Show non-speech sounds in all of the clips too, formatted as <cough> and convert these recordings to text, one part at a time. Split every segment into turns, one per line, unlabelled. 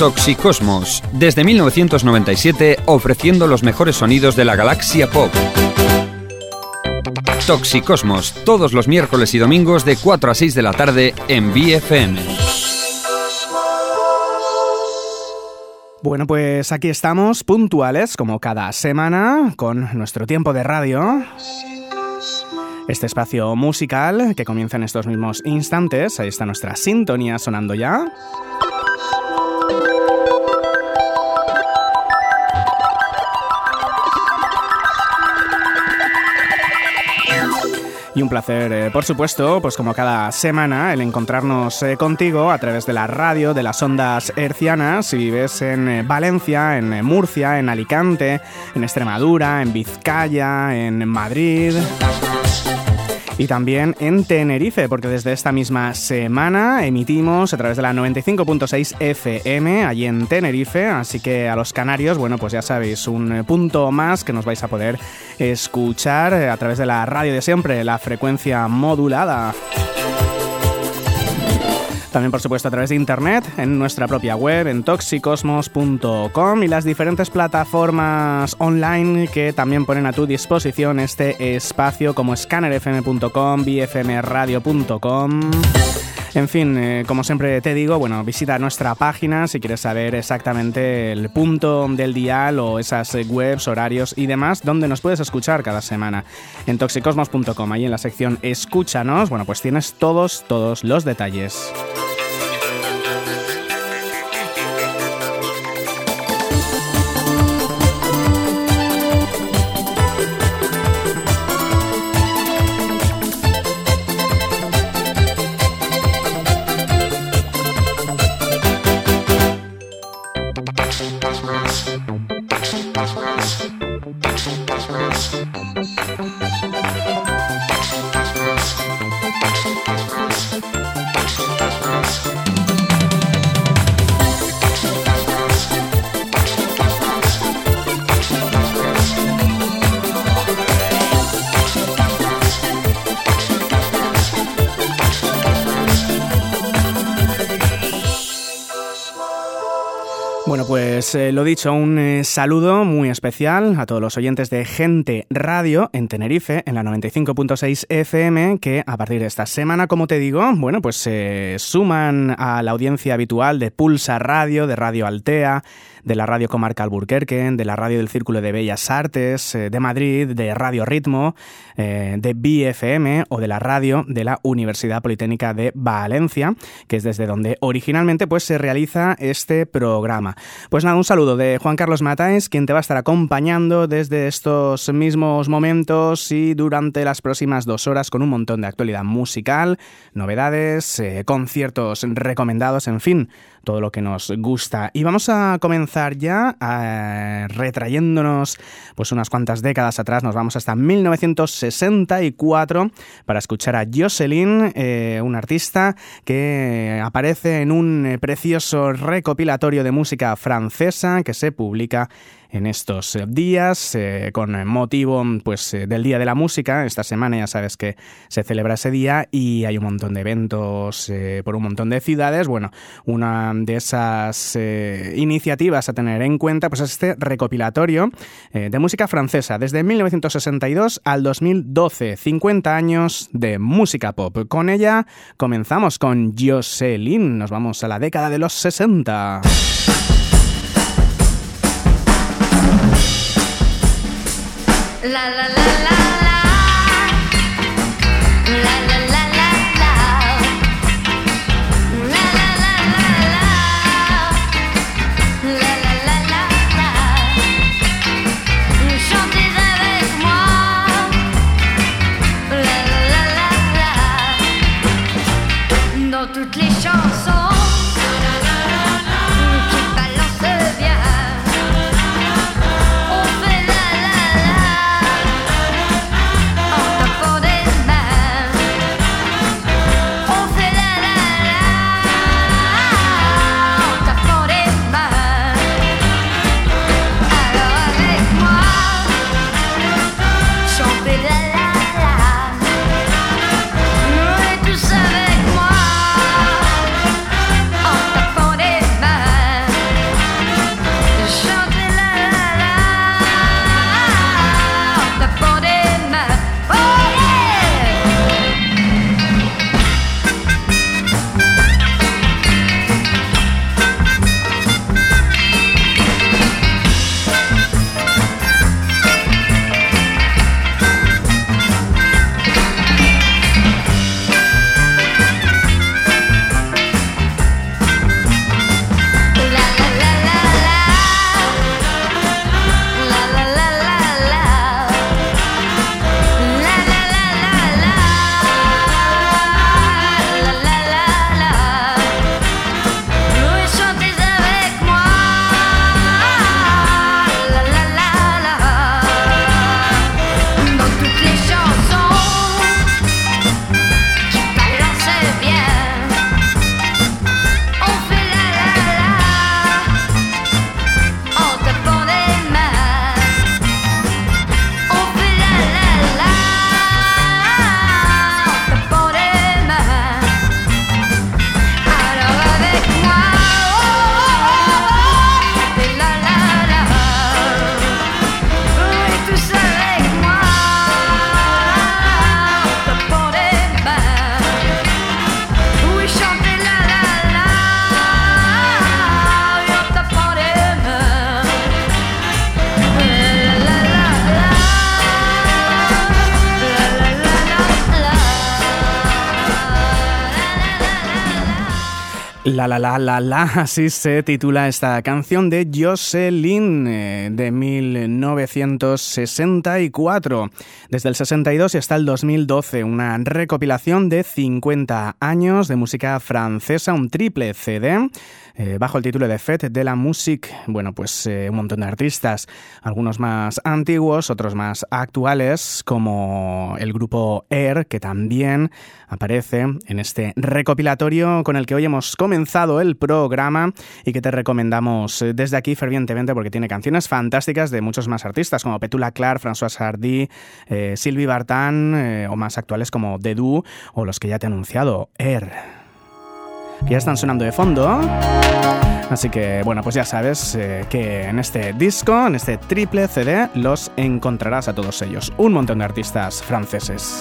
Toxicosmos, desde 1997 ofreciendo los mejores sonidos de la galaxia pop. Toxicosmos, todos los miércoles y domingos de 4 a 6 de la tarde en BFM.
Bueno, pues aquí estamos, puntuales, como cada semana, con nuestro tiempo de radio. Este espacio musical que comienza en estos mismos instantes. Ahí está nuestra sintonía sonando ya. Y un placer, eh, por supuesto, pues como cada semana, el encontrarnos eh, contigo a través de la radio, de las ondas hercianas, si vives en eh, Valencia, en Murcia, en Alicante, en Extremadura, en Vizcaya, en Madrid y también en Tenerife, porque desde esta misma semana emitimos a través de la 95.6 FM allí en Tenerife, así que a los canarios, bueno, pues ya sabéis, un punto más que nos vais a poder escuchar a través de la radio de siempre, la frecuencia modulada. También, por supuesto, a través de internet, en nuestra propia web, en toxicosmos.com y las diferentes plataformas online que también ponen a tu disposición este espacio como scannerfm.com, bfmradio.com. En fin, eh, como siempre te digo, bueno, visita nuestra página si quieres saber exactamente el punto del dial o esas webs, horarios y demás, donde nos puedes escuchar cada semana. En toxicosmos.com, ahí en la sección Escúchanos, bueno, pues tienes todos, todos los detalles. Pues, eh, lo dicho, un eh, saludo muy especial a todos los oyentes de Gente Radio en Tenerife, en la 95.6 FM, que a partir de esta semana, como te digo, bueno, pues se suman a la audiencia habitual de Pulsa Radio, de Radio Altea, de la Radio Comarca Alburquerque, de la Radio del Círculo de Bellas Artes eh, de Madrid, de Radio Ritmo, de BFM o de la radio de la Universidad Politécnica de Valencia, que es desde donde originalmente pues, se realiza este programa. Pues nada, un saludo de Juan Carlos Matáez, quien te va a estar acompañando desde estos mismos momentos y durante las próximas dos horas con un montón de actualidad musical, novedades, eh, conciertos recomendados, en fin, todo lo que nos gusta. Y vamos a comenzar ya eh, retrayéndonos pues unas cuantas décadas atrás, nos vamos hasta 1964 para escuchar a Jocelyn, eh, un artista que aparece en un precioso recopilatorio de música francesa que se publica en estos eh, días eh, con motivo pues eh, del Día de la Música. Esta semana ya sabes que se celebra ese día y hay un montón de eventos por un montón de ciudades. Bueno, una de esas iniciativas a tener en cuenta pues es este recopilatorio de música francesa desde 1962 al 2012, 50 años de música pop. Con ella comenzamos con Jocelyn, nos vamos a la década de los 60. La la la la La la la la <laughs> así se titula esta canción de Jocelyn eh, de 1964. Desde el 62 hasta el 2012, una recopilación de 50 años de música francesa, un triple CD eh, bajo el título de Fête de la Musique. Bueno, pues eh, un montón de artistas, algunos más antiguos, otros más actuales, como el grupo Air, que también aparece en este recopilatorio con el que hoy hemos comenzado el programa y que te recomendamos eh, desde aquí fervientemente porque tiene canciones fantásticas de muchos más artistas como Petula Clark, François Hardy, Sylvie Vartan o más actuales como Dedu o los que ya te he anunciado, Air que ya están sonando de fondo. Así que, bueno, pues ya sabes eh, que en este disco, en este triple CD, los encontrarás a todos ellos. Un montón de artistas franceses.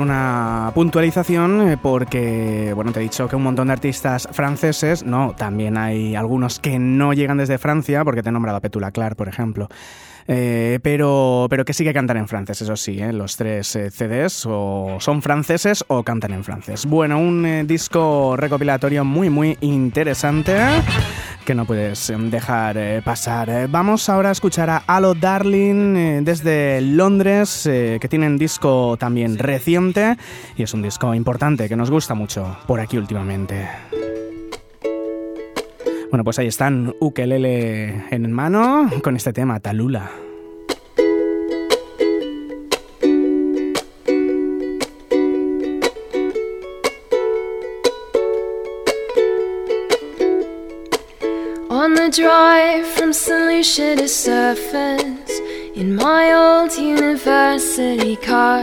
Una puntualización eh, porque, bueno, te he dicho que un montón de artistas franceses, no, también hay algunos que no llegan desde Francia, porque te he nombrado a Petula Clark, por ejemplo. Eh, pero, pero que sí que cantan en francés, eso sí, ¿eh? los tres CDs o son franceses o cantan en francés. Bueno, un disco recopilatorio muy, muy interesante que no puedes em, dejar pasar. Vamos ahora a escuchar a Alo Darling desde Londres, que tienen disco también reciente y es un disco importante que nos gusta mucho por aquí últimamente. Bueno, pues ahí están, ukelele en mano, con este tema, Talula.
Drive from St. Lucia to Surface in my old university car.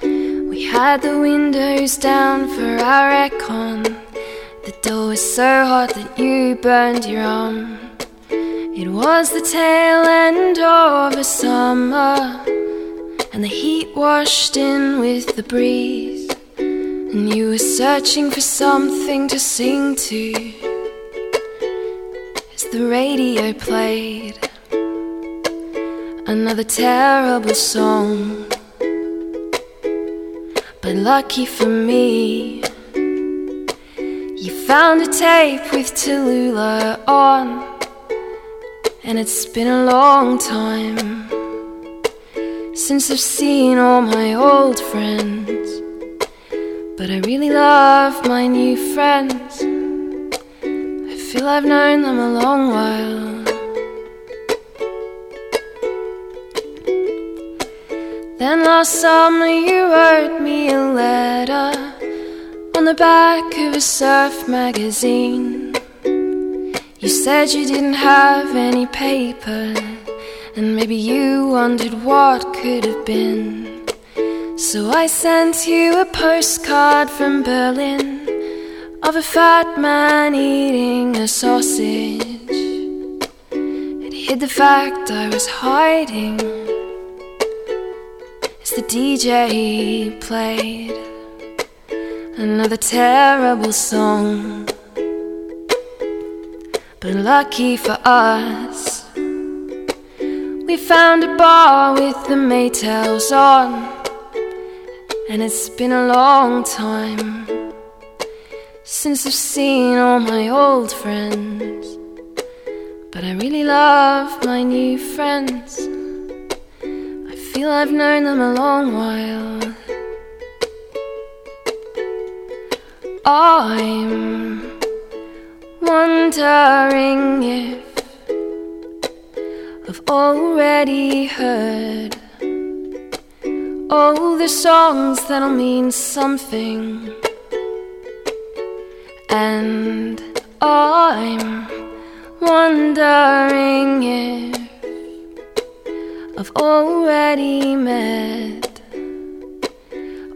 We had the windows down for our aircon. The door was so hot that you burned your arm. It was the tail end of a summer, and the heat washed in with the breeze. And you were searching for something to sing to the radio played another terrible song. But lucky for me, you found a tape with Tallulah on, and it's been a long time since I've seen all my old friends. But I really love my new friends. Feel I've known them a long while. Then last summer you wrote me a letter on the back of a surf magazine. You said you didn't have any paper, and maybe you wondered what could have been. So I sent you a postcard from Berlin of a fat man eating a sausage. It hid the fact I was hiding as the DJ played another terrible song. But lucky for us, we found a bar with the Maytals on. And it's been a long time since I've seen all my old friends. But I really love my new friends. I feel I've known them a long while. I'm wondering if I've already heard all the songs that'll mean something. And I'm wondering if I've already met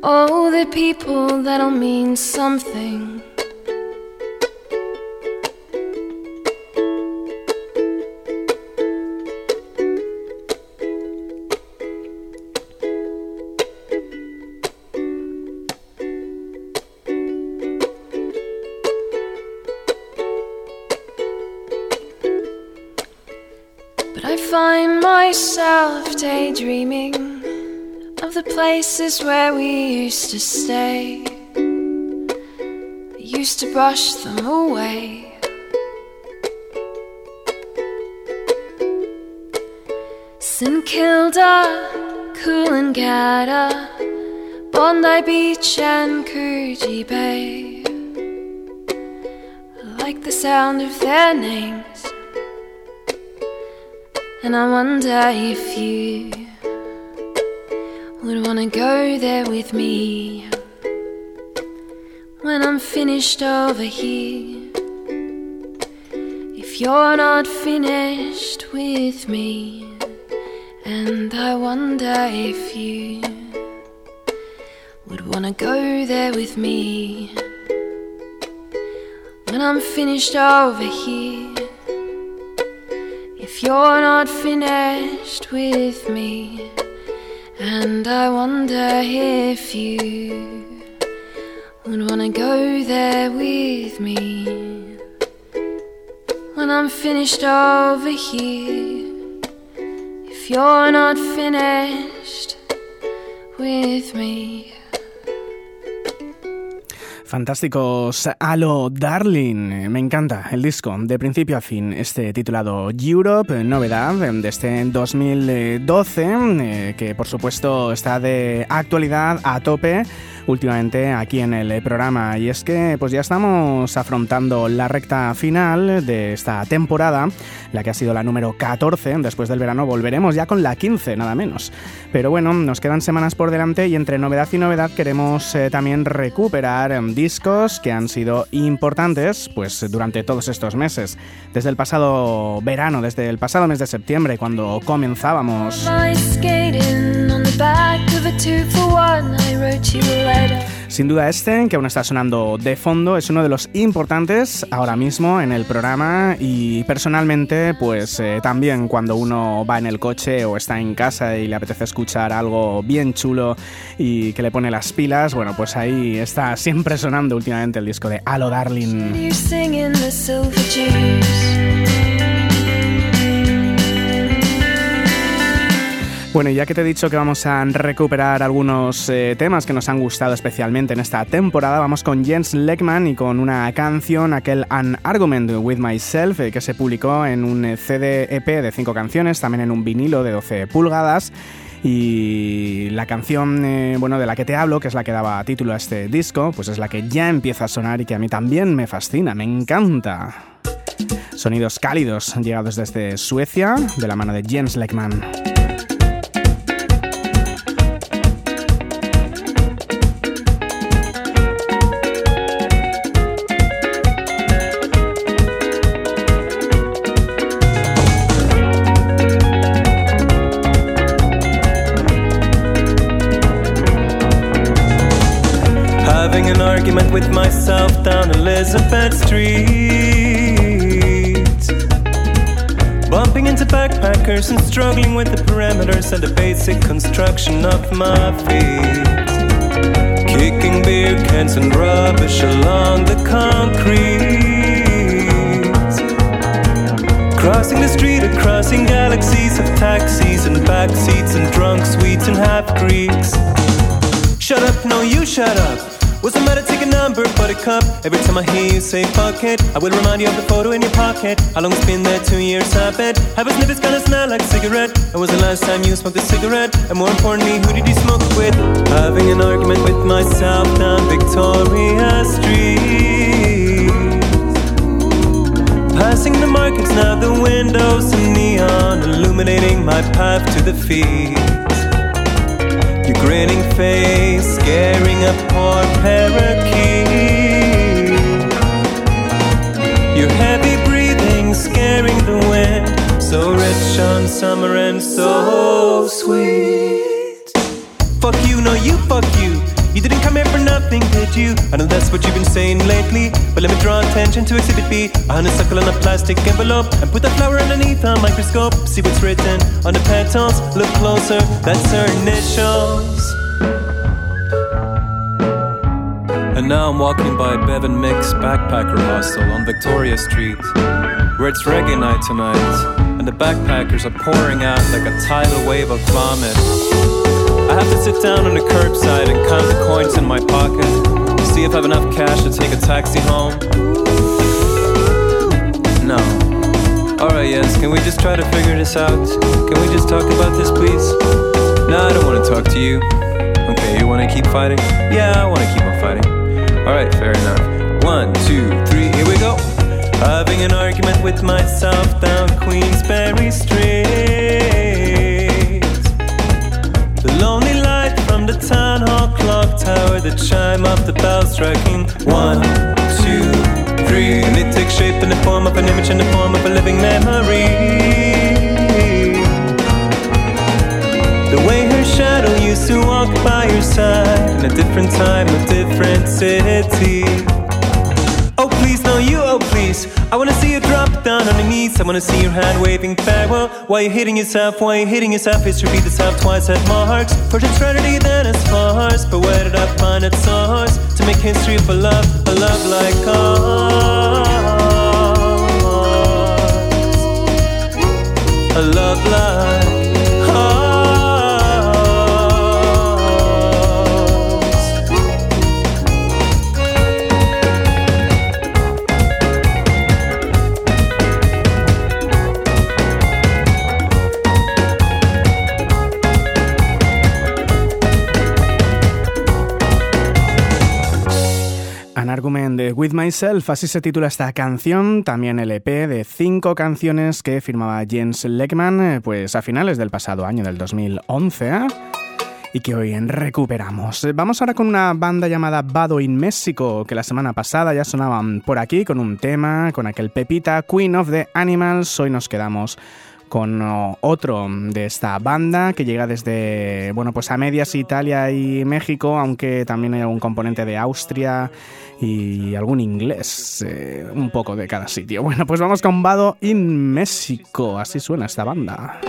all the people that'll mean something. Myself daydreaming of the places where we used to stay. I used to brush them away. St Kilda, Coolangatta, Bondi Beach, and Coogee Bay. I like the sound of their names, and I wonder if you would wanna go there with me when I'm finished over here. If you're not finished with me, and I wonder if you would wanna go there with me when I'm finished over here. You're not finished with me. And I wonder if you would wanna go there with me when I'm finished over here. If you're not finished with me.
Fantásticos Halo Darling, me encanta el disco de principio a fin, este titulado Europe, novedad de este 2012, eh, que por supuesto está de actualidad a tope últimamente aquí en el programa y es que pues ya estamos afrontando la recta final de esta temporada, la que ha sido la número 14, después del verano volveremos ya con la 15 nada menos. Pero bueno, nos quedan semanas por delante y entre novedad y novedad queremos eh, también recuperar discos que han sido importantes pues, durante todos estos meses. Desde el pasado verano, desde el pasado mes de septiembre, cuando comenzábamos. Sin duda este, que aún está sonando de fondo, es uno de los importantes ahora mismo en el programa y personalmente pues eh, también cuando uno va en el coche o está en casa y le apetece escuchar algo bien chulo y que le pone las pilas, bueno pues ahí está siempre sonando últimamente el disco de Halo Darling. Bueno, ya que te he dicho que vamos a recuperar algunos eh, temas que nos han gustado especialmente en esta temporada, vamos con Jens Leckman y con una canción, aquel An Argument with Myself, eh, que se publicó en un eh, CD EP de 5 canciones, también en un vinilo de 12 pulgadas. Y la canción bueno, de la que te hablo, que es la que daba título a este disco, pues es la que ya empieza a sonar y que a mí también me fascina, me encanta. Sonidos cálidos llegados desde Suecia, de la mano de Jens Leckman.
Elizabeth Street. Bumping into backpackers and struggling with the parameters and the basic construction of my feet. Kicking beer cans and rubbish along the concrete. Crossing the street or crossing galaxies of taxis and backseats and drunk sweets and half Greeks. Shut up, no, you shut up. What's the matter? Take a number, buttercup. Every time I hear you say fuck it, I will remind you of the photo in your pocket. How long it's been there? Two years, I bet. Have a sniff, it's gonna smell like a cigarette. When was the last time you smoked a cigarette? And more importantly, who did you smoke with? Having an argument with myself down Victoria Street. Passing the markets now, the windows and neon illuminating my path to the feet. Your grinning face scaring a poor parakeet. Your heavy breathing scaring the wind. So rich on summer and so sweet. Fuck you, no, you fuck you. You didn't come here for nothing, did you? I know that's what you've been saying lately. But let me draw attention to Exhibit B. A honeysuckle on a plastic envelope. And put that flower underneath a microscope. See what's written on the petals. Look closer, that's her initials. And now I'm walking by Bevan Mick's backpacker hostel on Victoria Street, where it's reggae night tonight, and the backpackers are pouring out like a tidal wave of vomit. I have to sit down on the curbside and count the coins in my pocket see if I have enough cash to take a taxi home. No. Alright, yes, can we just try to figure this out? Can we just talk about this, please? No, I don't want to talk to you. Okay, you want to keep fighting? Yeah, I want to keep on fighting. Alright, fair enough. One, two, three, here we go. Having an argument with myself down Queensberry Street. Tower, the chime of the bell striking one, two, three. And it takes shape in the form of an image, in the form of a living memory. The way her shadow used to walk by your side in a different time, a different city. Oh please, no you, oh please I wanna see you down on your knees. I wanna see your hand waving farewell. Why you hitting yourself, why you hitting yourself? History repeat itself twice at marks First eternity, then as fars But where did I find its source? To make history for love, a love like ours. A love like
With Myself, así se titula esta canción, también el EP de cinco canciones que firmaba Jens Leckman eh, pues a finales del pasado año, del 2011. y que hoy recuperamos. Vamos ahora con una banda llamada Bado in México, que la semana pasada ya sonaban por aquí con un tema, con aquel Pepita, Queen of the Animals. Hoy nos quedamos con otro de esta banda que llega desde, bueno, pues a medias Italia y México, aunque también hay un componente de Austria y algún inglés, eh, un poco de cada sitio. <laughs> Bueno, pues vamos con Bado in México, así suena esta banda.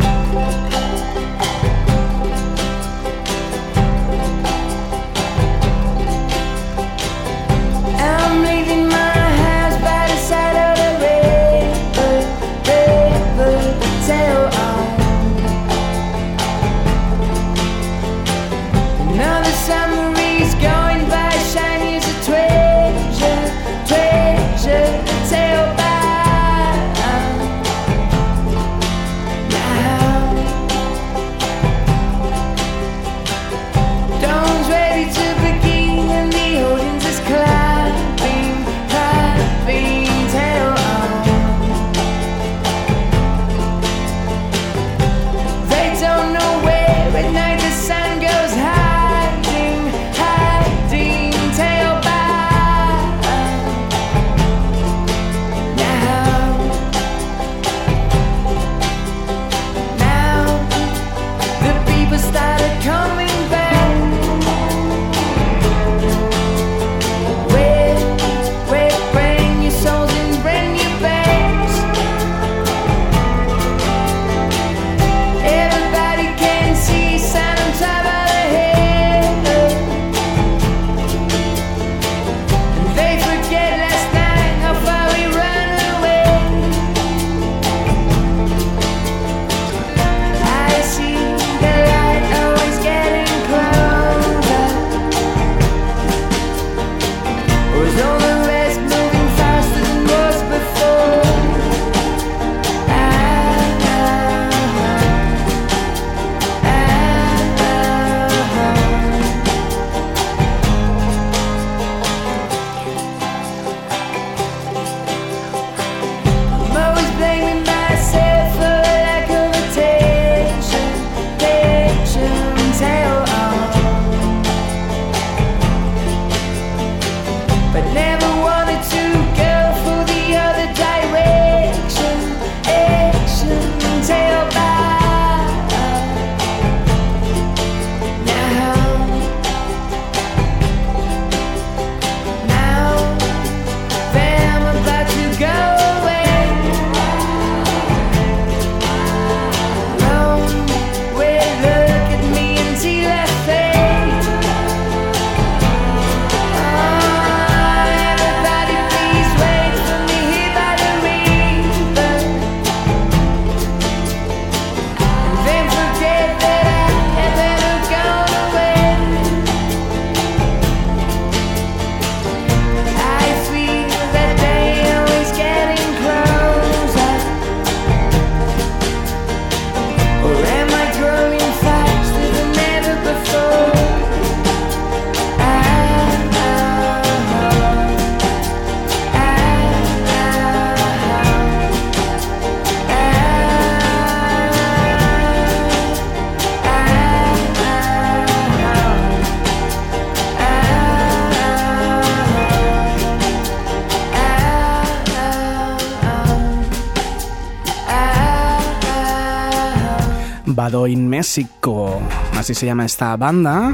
In México. Así se llama esta banda.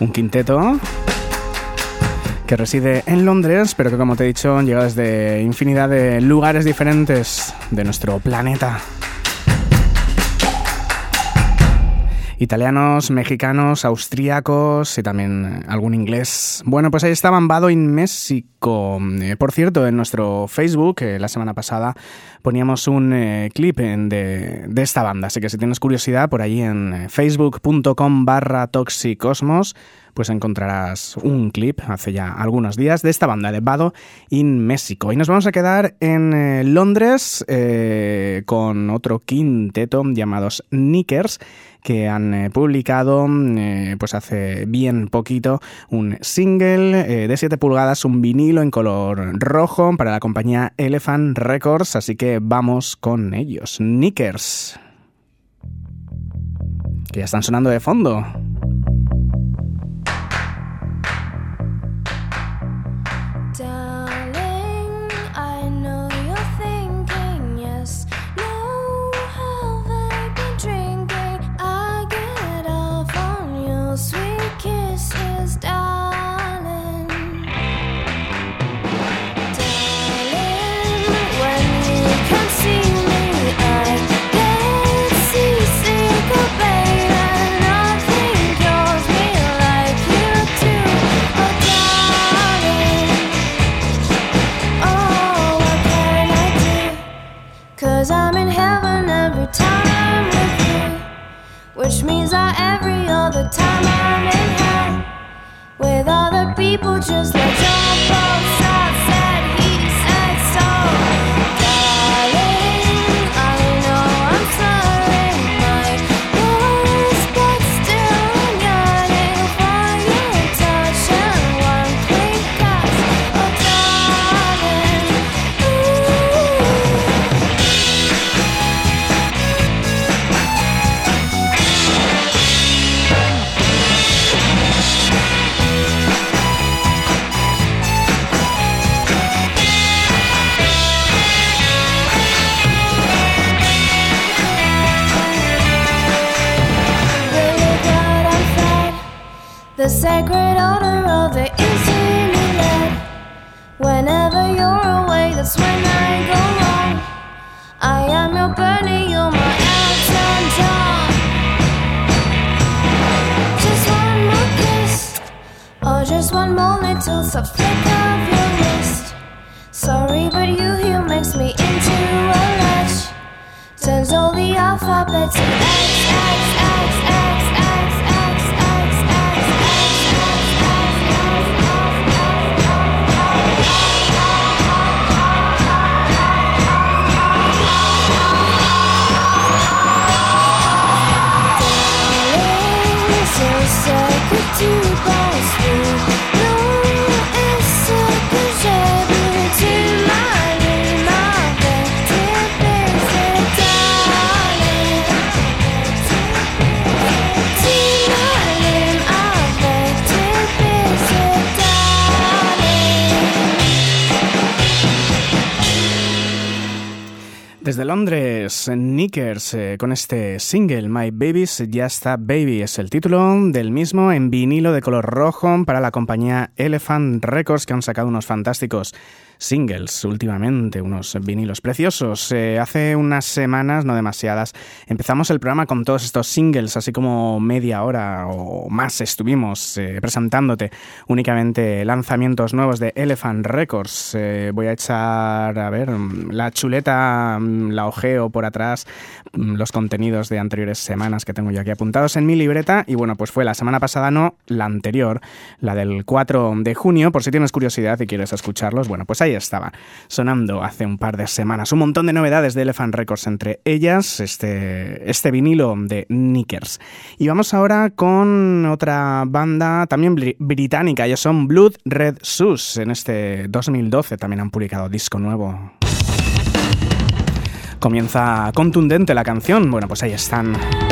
Un quinteto que reside en Londres, pero que como te he dicho llega desde infinidad de lugares diferentes de nuestro planeta. italianos, mexicanos, austríacos y también algún inglés. Bueno, pues ahí estaban Bado in México. Eh, por cierto, en nuestro Facebook, eh, la semana pasada, poníamos un eh, clip de, de, esta banda, así que si tienes curiosidad, por ahí en facebook.com barra toxicosmos pues encontrarás un clip hace ya algunos días de esta banda de Bado in México. Y nos vamos a quedar en eh, Londres eh, con otro quinteto llamados Nickers que han eh, publicado pues hace bien poquito un single de 7 pulgadas, un vinilo en color rojo para la compañía Elephant Records, así que vamos con ellos. Nickers.
que ya están sonando de fondo. other people just like jump off. just a flick of your wrist. Sorry, but you here makes me into a lush. Turns all the alphabets to X. Desde Londres, Nickers, eh, con este single, My Babies Ya está Baby, es el título del mismo en vinilo de color rojo para la compañía Elephant Records que han sacado unos fantásticos singles últimamente, unos vinilos preciosos. Eh, hace unas semanas, no demasiadas, empezamos el programa con todos estos singles, así como media hora o más estuvimos eh, presentándote únicamente lanzamientos nuevos de Elephant Records. Eh, voy a echar, a ver, la chuleta, mm, la ojeo por atrás, los contenidos de anteriores semanas que tengo yo aquí apuntados en mi libreta. Y bueno, pues fue la semana pasada, no, la anterior, la del 4 de junio, por si tienes curiosidad y quieres escucharlos, bueno, pues ahí estaba, sonando hace un par de semanas. Un montón de novedades de Elephant Records, entre ellas este, este vinilo de Nickers. Y vamos ahora con otra banda también británica, ellos son Blood Red Sus. En este 2012 también han publicado disco nuevo. Comienza contundente la canción, bueno, pues ahí están.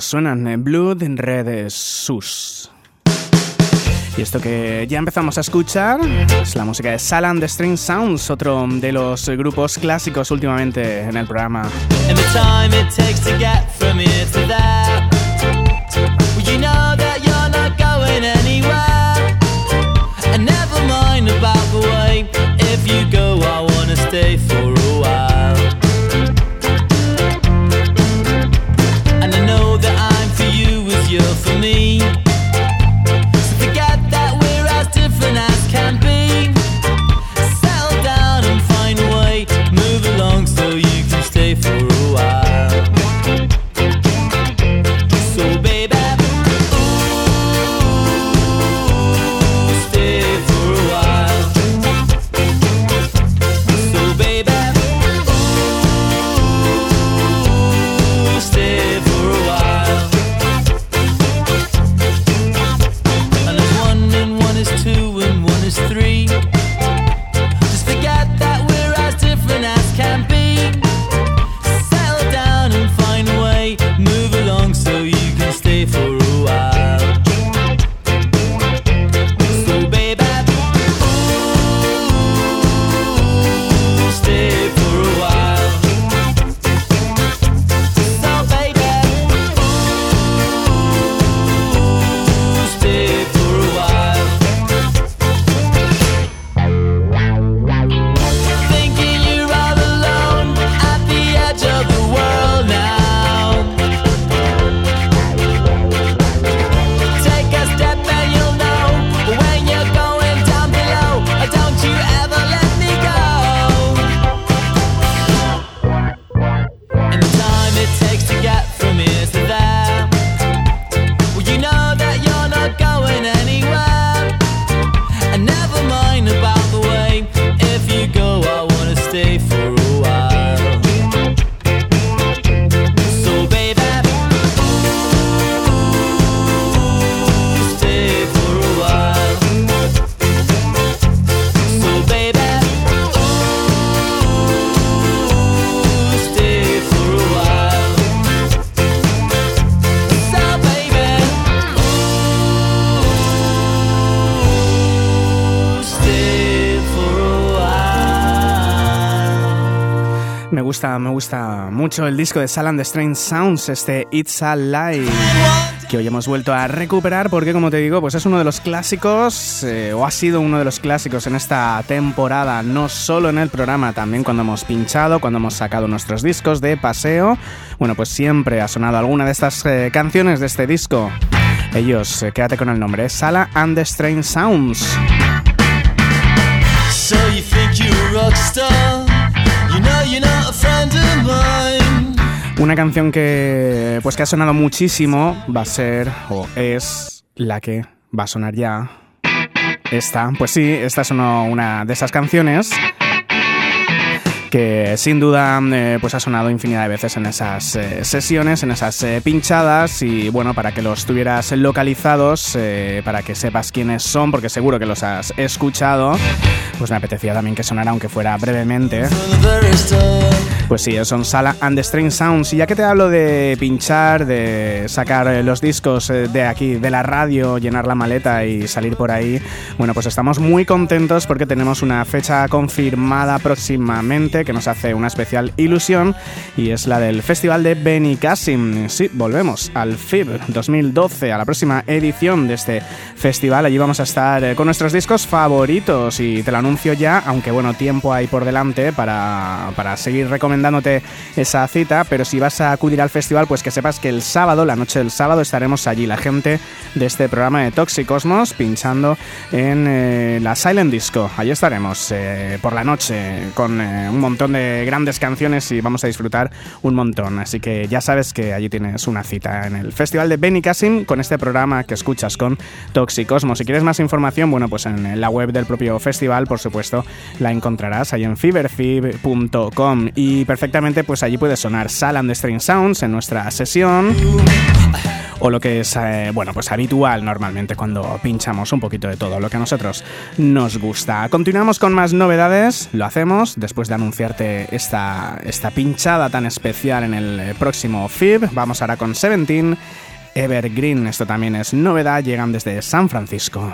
Suenan Blood Red Sus. Y esto que ya empezamos a escuchar es la música de Salan the String Sounds, otro de los grupos clásicos últimamente en el programa. El disco de Salan the Strange Sounds, este It's a Lie, que hoy hemos vuelto a recuperar porque, como te digo, pues es uno de los clásicos, eh, o ha sido uno de los clásicos en esta temporada, no solo en el programa, también cuando hemos pinchado, cuando hemos sacado nuestros discos de paseo. Bueno, pues siempre ha sonado alguna de estas eh, canciones de este disco. Ellos, eh, quédate con el nombre, Sala and the Strange Sounds. So you think una canción que pues que ha sonado muchísimo va a ser o es la que va a sonar ya. Esta, pues sí, esta es una de esas canciones que sin duda eh, pues ha sonado infinidad de veces en esas eh, sesiones, en esas eh, pinchadas y bueno, para que los tuvieras localizados, para que sepas quiénes son, porque seguro que los has escuchado, pues me apetecía también que sonara aunque fuera brevemente. Pues sí, son Sala and the Sounds y ya que te hablo de pinchar, de sacar los discos de aquí, de la radio, llenar la maleta y salir por ahí, bueno, pues estamos muy contentos porque tenemos una fecha confirmada próximamente que nos hace una especial ilusión y es la del Festival de Benicassim. Sí, volvemos al FIB 2012, a la próxima edición de este festival. Allí vamos a estar eh, con nuestros discos favoritos y te lo anuncio ya, aunque bueno, tiempo hay por delante para, para seguir recomendándote esa cita, pero si vas a acudir al festival, pues que sepas que el sábado, la noche del sábado, estaremos allí, la gente de este programa de Toxicosmos, pinchando en eh, la Silent Disco. Allí estaremos eh, por la noche con un montón de grandes canciones y vamos a disfrutar un montón. Así que ya sabes que allí tienes una cita en el Festival de Benicassim con este programa que escuchas con Si quieres más información, bueno, pues en la web del propio festival, por supuesto, la encontrarás ahí en feverfib.com y perfectamente pues allí puede sonar Salam de String Sounds en nuestra sesión o lo que es, eh, bueno, pues habitual normalmente cuando pinchamos un poquito de todo, lo que a nosotros nos gusta. Continuamos con más novedades, lo hacemos después de anunciarte esta, esta pinchada tan especial en el próximo FIB. Vamos ahora con Seventeen. Evergreen, esto también es novedad, llegan desde San Francisco.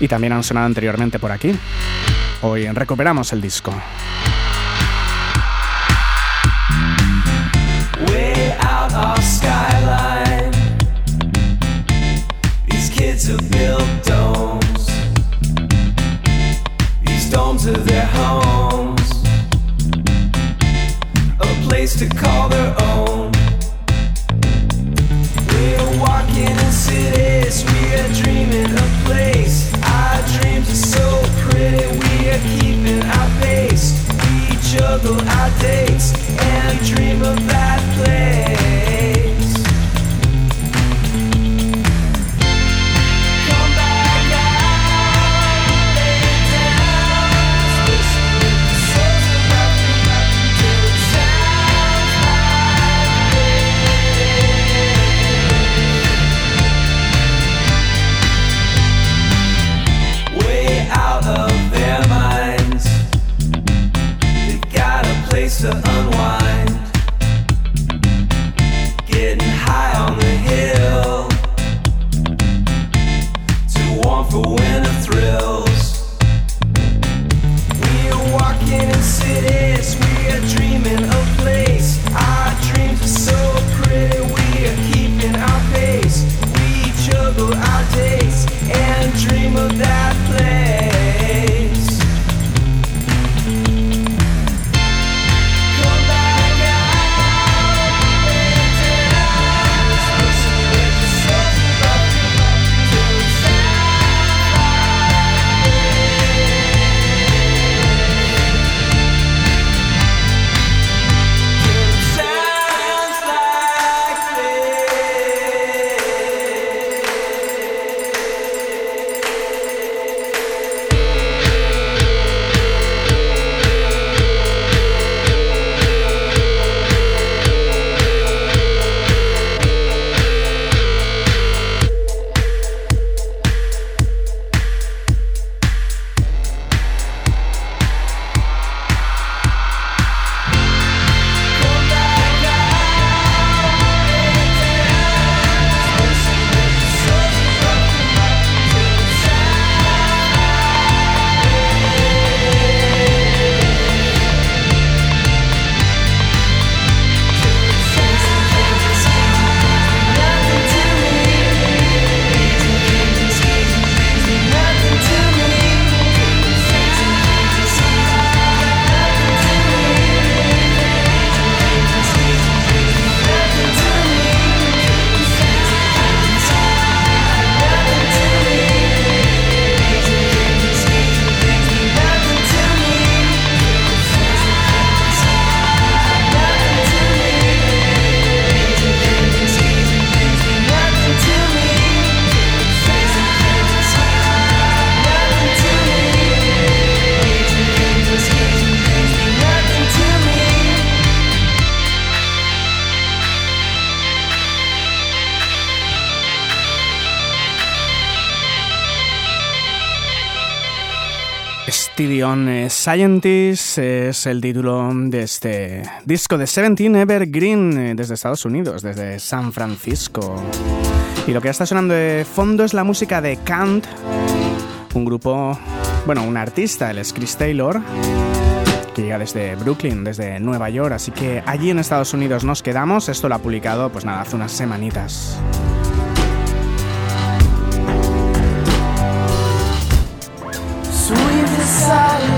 Y también han sonado anteriormente por aquí. Hoy recuperamos el disco.
Their. Place to call their own. We're walking in cities. We are dreaming a place. Our dreams are so pretty. We are keeping our pace. We juggle our dates and dream of that place.
Scientist es el título de este disco de Seventeen Evergreen eh, desde Estados Unidos, desde San Francisco. Y lo que está sonando de fondo es la música de Kant, un grupo, bueno, un artista, él es Chris Taylor, que llega desde Brooklyn, desde Nueva York, así que allí en Estados Unidos nos quedamos. Esto lo ha publicado, pues nada, hace unas semanitas.
So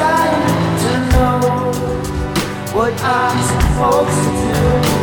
I'm to know what I'm supposed to do.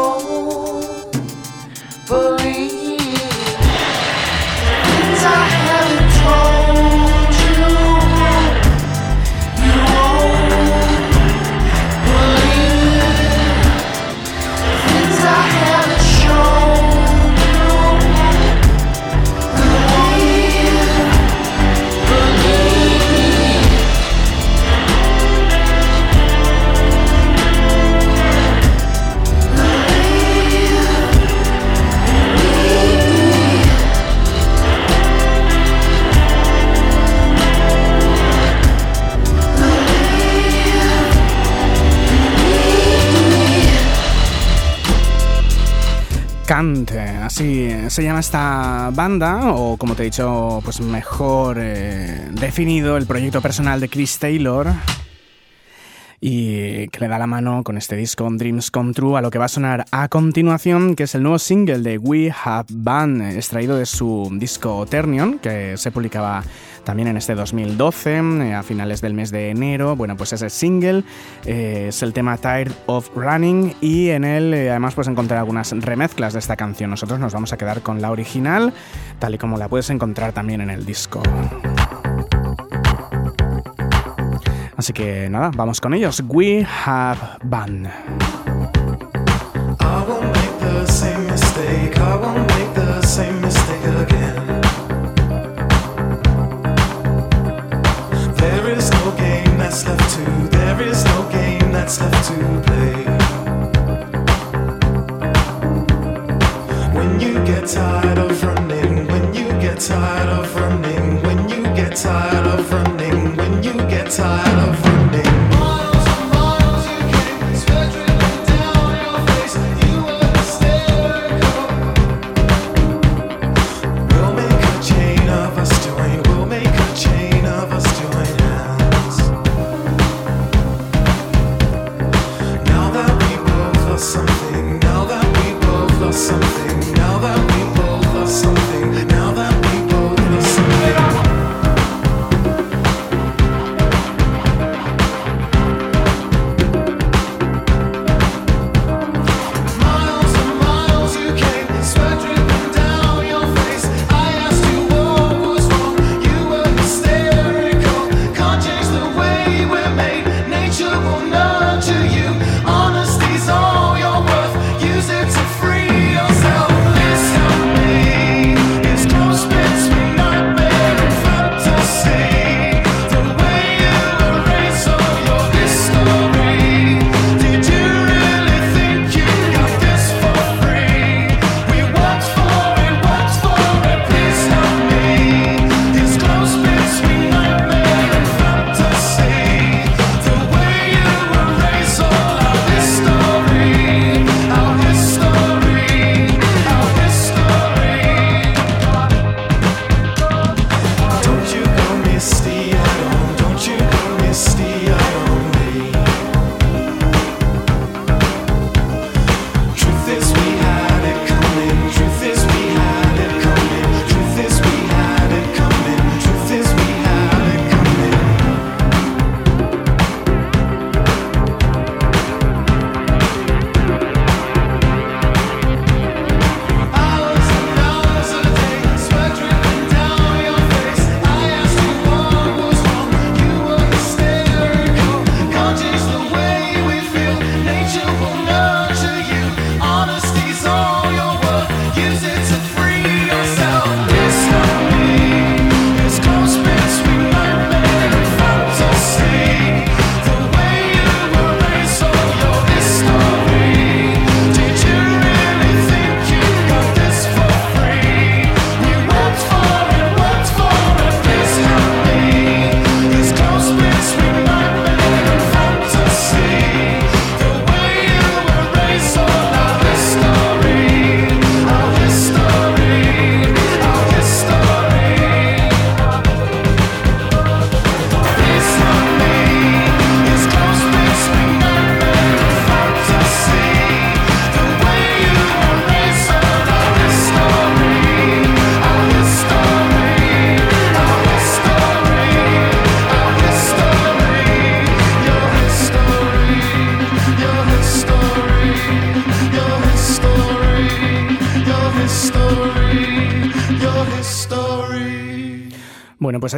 You
esta banda, o como te he dicho, pues mejor eh, definido el proyecto personal de Chris Taylor y que le da la mano con este disco Dreams Come True a lo que va a sonar a continuación, que es el nuevo single de We Have Band, extraído de su disco Ternion, que se publicaba también en este 2012, eh, a finales del mes de enero. Bueno, pues ese single eh, es el tema Tired of Running y en él eh, además puedes encontrar algunas remezclas de esta canción. Nosotros nos vamos a quedar con la original, tal y como la puedes encontrar también en el disco. Así que nada, vamos con ellos. We Have Band.
I won't make the same mistake. I won't make the same mistake again. There is no game that's left to. There is no game that's left to play. When you get tired of running, when you get tired of running, when you get tired of running, when you get tired of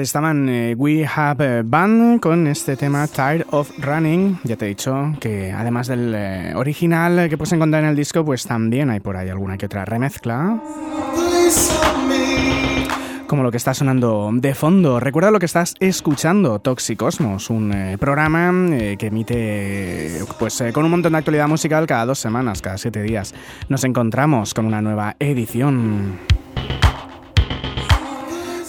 estaban eh, We Have Band con este tema Tired of Running. Ya te he dicho que además del eh, original que puedes encontrar en el disco, pues también hay por ahí alguna que otra remezcla. Como lo que está sonando de fondo. Recuerda lo que estás escuchando, Toxicosmos, un eh, programa eh, que emite pues eh, con un montón de actualidad musical cada dos semanas, cada siete días. Nos encontramos con una nueva edición.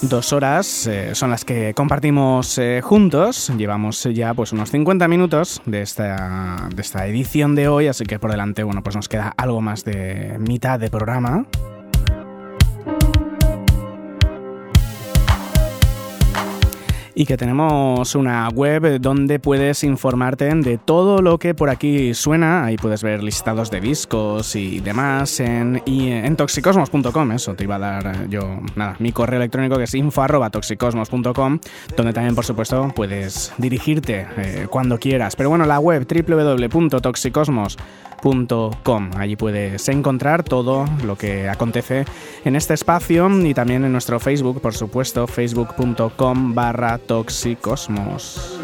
Dos horas eh, son las que compartimos eh, juntos. Llevamos ya pues unos 50 minutos de esta, de esta edición de hoy, así que por delante bueno, pues nos queda algo más de mitad de programa. Y que tenemos una web donde puedes informarte de todo lo que por aquí suena. Ahí puedes ver listados de discos y demás en, en toxicosmos.com. Eso te iba a dar yo, nada, mi correo electrónico que es info.toxicosmos.com, donde también, por supuesto, puedes dirigirte eh, cuando quieras. Pero bueno, la web www.toxicosmos.com. Allí puedes encontrar todo lo que acontece en este espacio y también en nuestro Facebook, por supuesto, facebook.com barra Toxicosmos.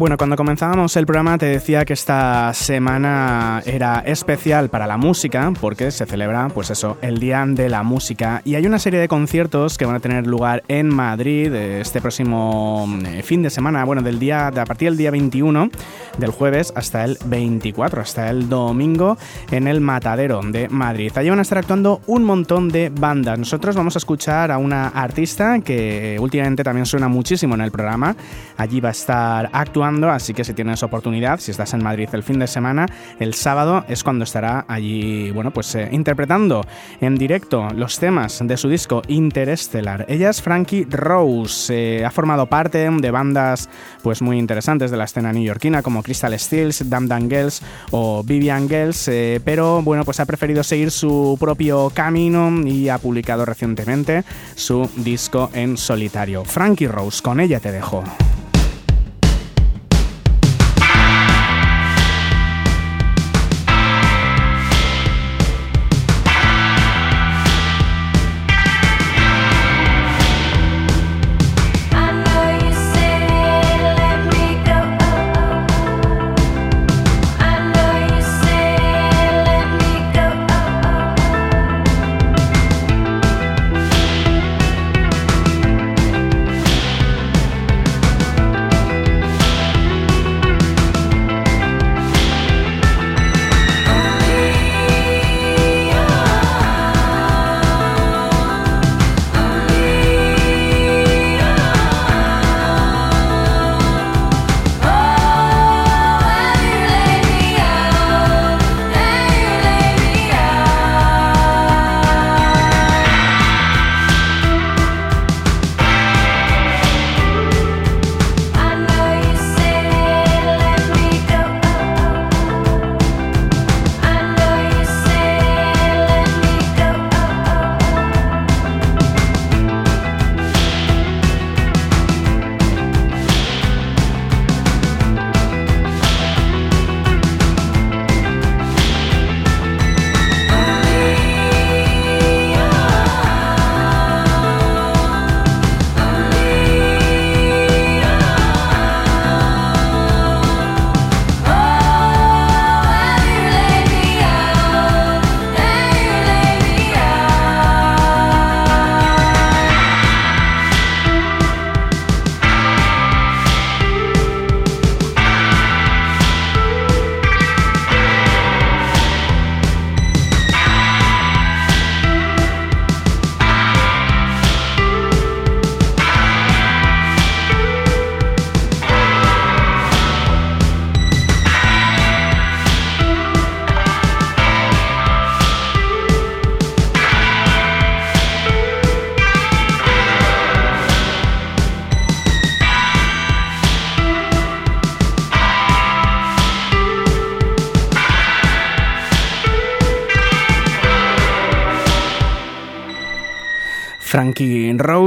Bueno, cuando comenzábamos el programa te decía que esta semana era especial para la música porque se celebra, pues eso, el Día de la Música y hay una serie de conciertos que van a tener lugar en Madrid este próximo eh, fin de semana, bueno, del día a partir del día 21 del jueves hasta el 24, hasta el domingo en el Matadero de Madrid. Allí van a estar actuando un montón de bandas. Nosotros vamos a escuchar a una artista que últimamente también suena muchísimo en el programa. Allí va a estar actuando así que si tienes oportunidad, si estás en Madrid el fin de semana, el sábado es cuando estará allí, bueno, pues eh, interpretando en directo los temas de su disco Interstellar. Ella es Frankie Rose, eh, ha formado parte de bandas pues muy interesantes de la escena neoyorquina como Crystal Steels, Dam Dam Girls o Vivian Girls, eh, pero bueno, pues ha preferido seguir su propio camino y ha publicado recientemente su disco en solitario. Frankie Rose, con ella te dejo.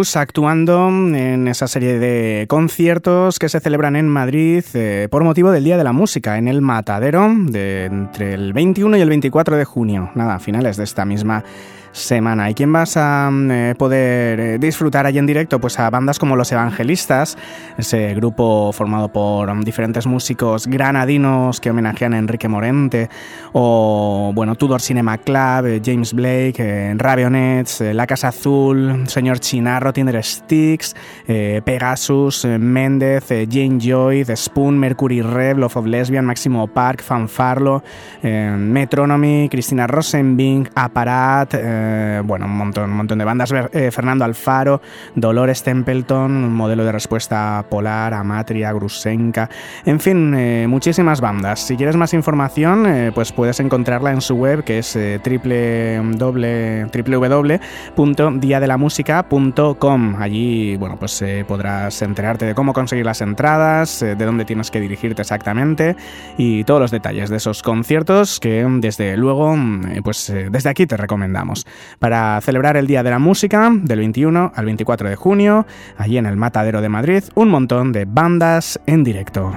Actuando en esa serie de conciertos que se celebran en Madrid eh, por motivo del Día de la Música en el Matadero de entre el 21 y el 24 de junio, nada, finales de esta misma semana. ¿Y quién vas a eh, poder eh, disfrutar allí en directo? Pues a bandas como Los Evangelistas, ese grupo formado por diferentes músicos granadinos que homenajean a Enrique Morente, o bueno, Tudor Cinema Club, eh, James Blake, Ravionets, La Casa Azul, Señor Chinarro, Tinder Sticks, Pegasus, Méndez, Jane Joy, The Spoon, Mercury Rev, Love of Lesbian, Máximo Park, Fanfarlo, Metronomy, Cristina Rosenbing, Aparat, eh, bueno, un montón, un montón de bandas. Eh, Fernando Alfaro, Dolores Templeton, un modelo de respuesta polar, Amatria, Grusenka, en fin, eh, muchísimas bandas. Si quieres más información, pues puedes encontrarla en su web que es www.diadelamusica.com. Allí, bueno, pues podrás enterarte de cómo conseguir las entradas, de dónde tienes que dirigirte exactamente y todos los detalles de esos conciertos que desde luego, pues desde aquí te recomendamos para celebrar el Día de la Música del 21 al 24 de junio, allí en el Matadero de Madrid, un montón de bandas en directo.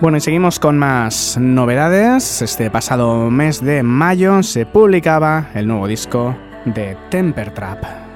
Bueno, y seguimos con más novedades. Este pasado mes de mayo se publicaba el nuevo disco de Temper Trap.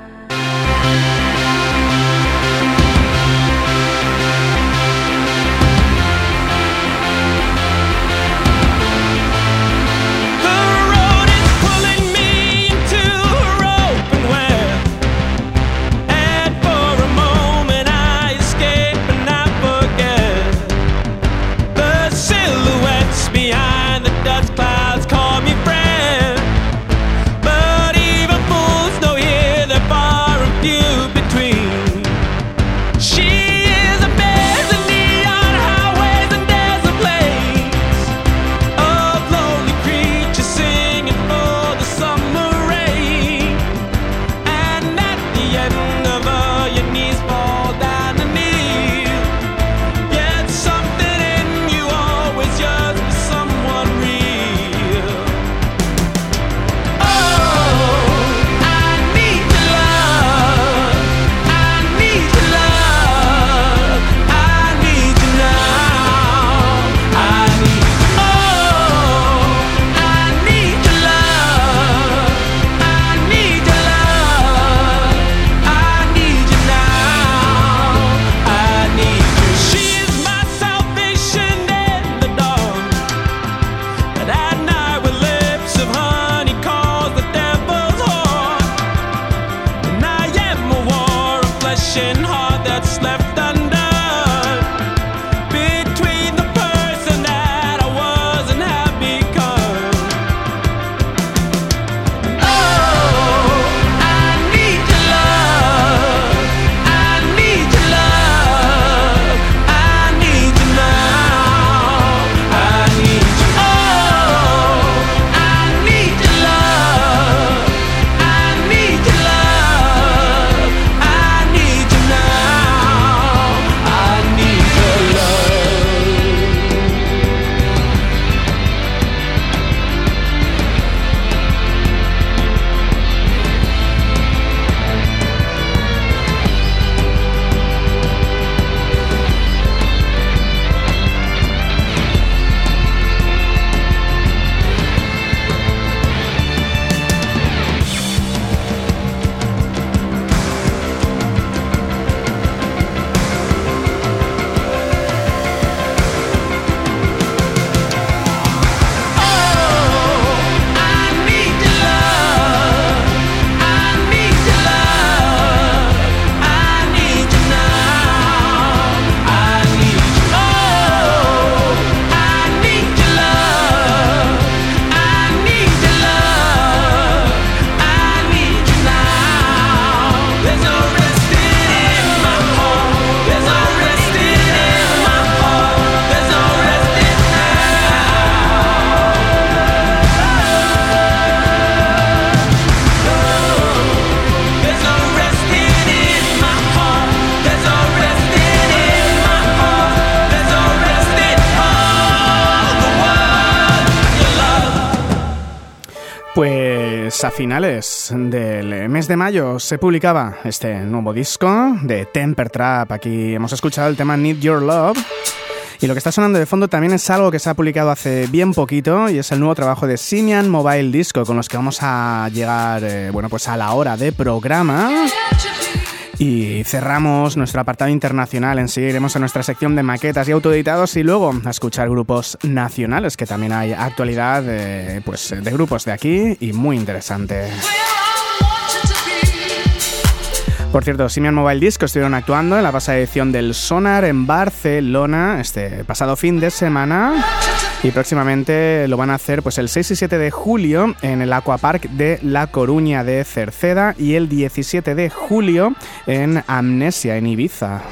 Del mes de mayo se publicaba este nuevo disco de Temper Trap. Aquí hemos escuchado el tema Need Your Love. Y lo que está sonando de fondo también es algo que se ha publicado hace bien poquito y es el nuevo trabajo de Simian Mobile Disco con los que vamos a llegar eh, bueno, pues a la hora de programa. Y cerramos nuestro apartado internacional. En sí iremos a nuestra sección de maquetas y autoeditados y luego a escuchar grupos nacionales, que también hay actualidad de, pues, de grupos de aquí y muy interesante. Por cierto, Simian Mobile Disco estuvieron actuando en la pasada edición del Sonar en Barcelona este pasado fin de semana. Y próximamente lo van a hacer pues el 6 y 7 de julio en el Aquapark de La Coruña de Cerceda y el 17 de julio en Amnesia en Ibiza.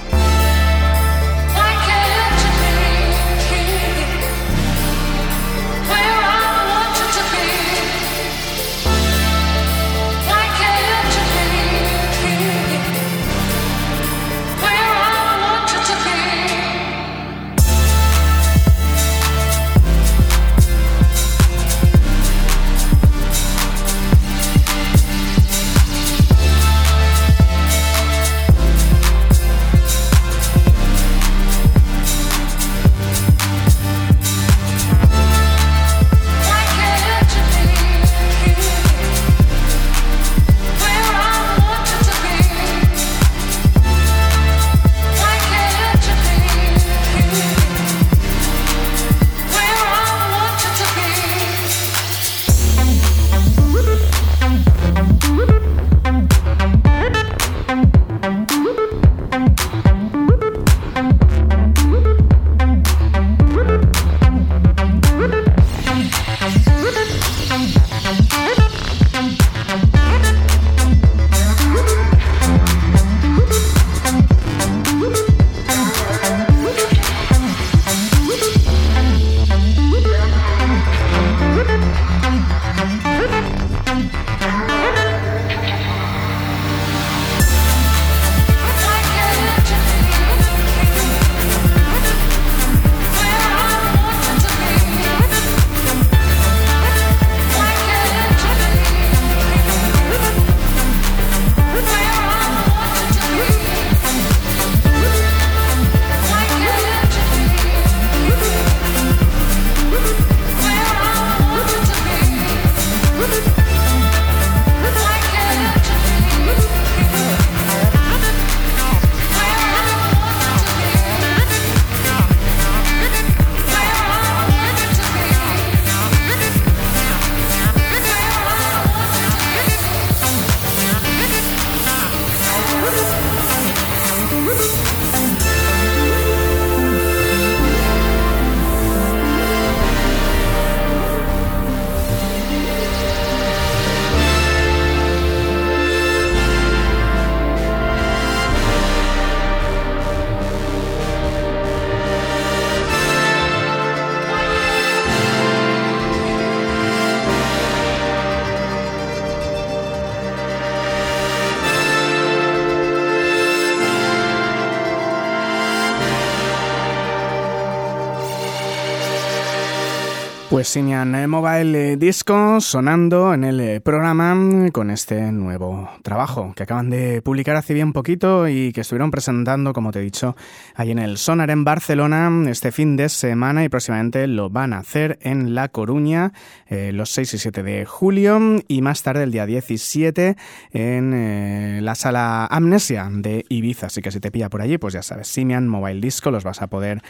Mobile Disco sonando en el eh, programa con este nuevo trabajo que acaban de publicar hace bien poquito y que estuvieron presentando, como te he dicho, ahí en el Sonar en Barcelona este fin de semana y próximamente lo van a hacer en La Coruña eh, los 6 y 7 de julio y más tarde el día 17 en eh, la sala Amnesia de Ibiza. Así que si te pilla por allí, pues ya sabes, Simian Mobile Disco los vas a poder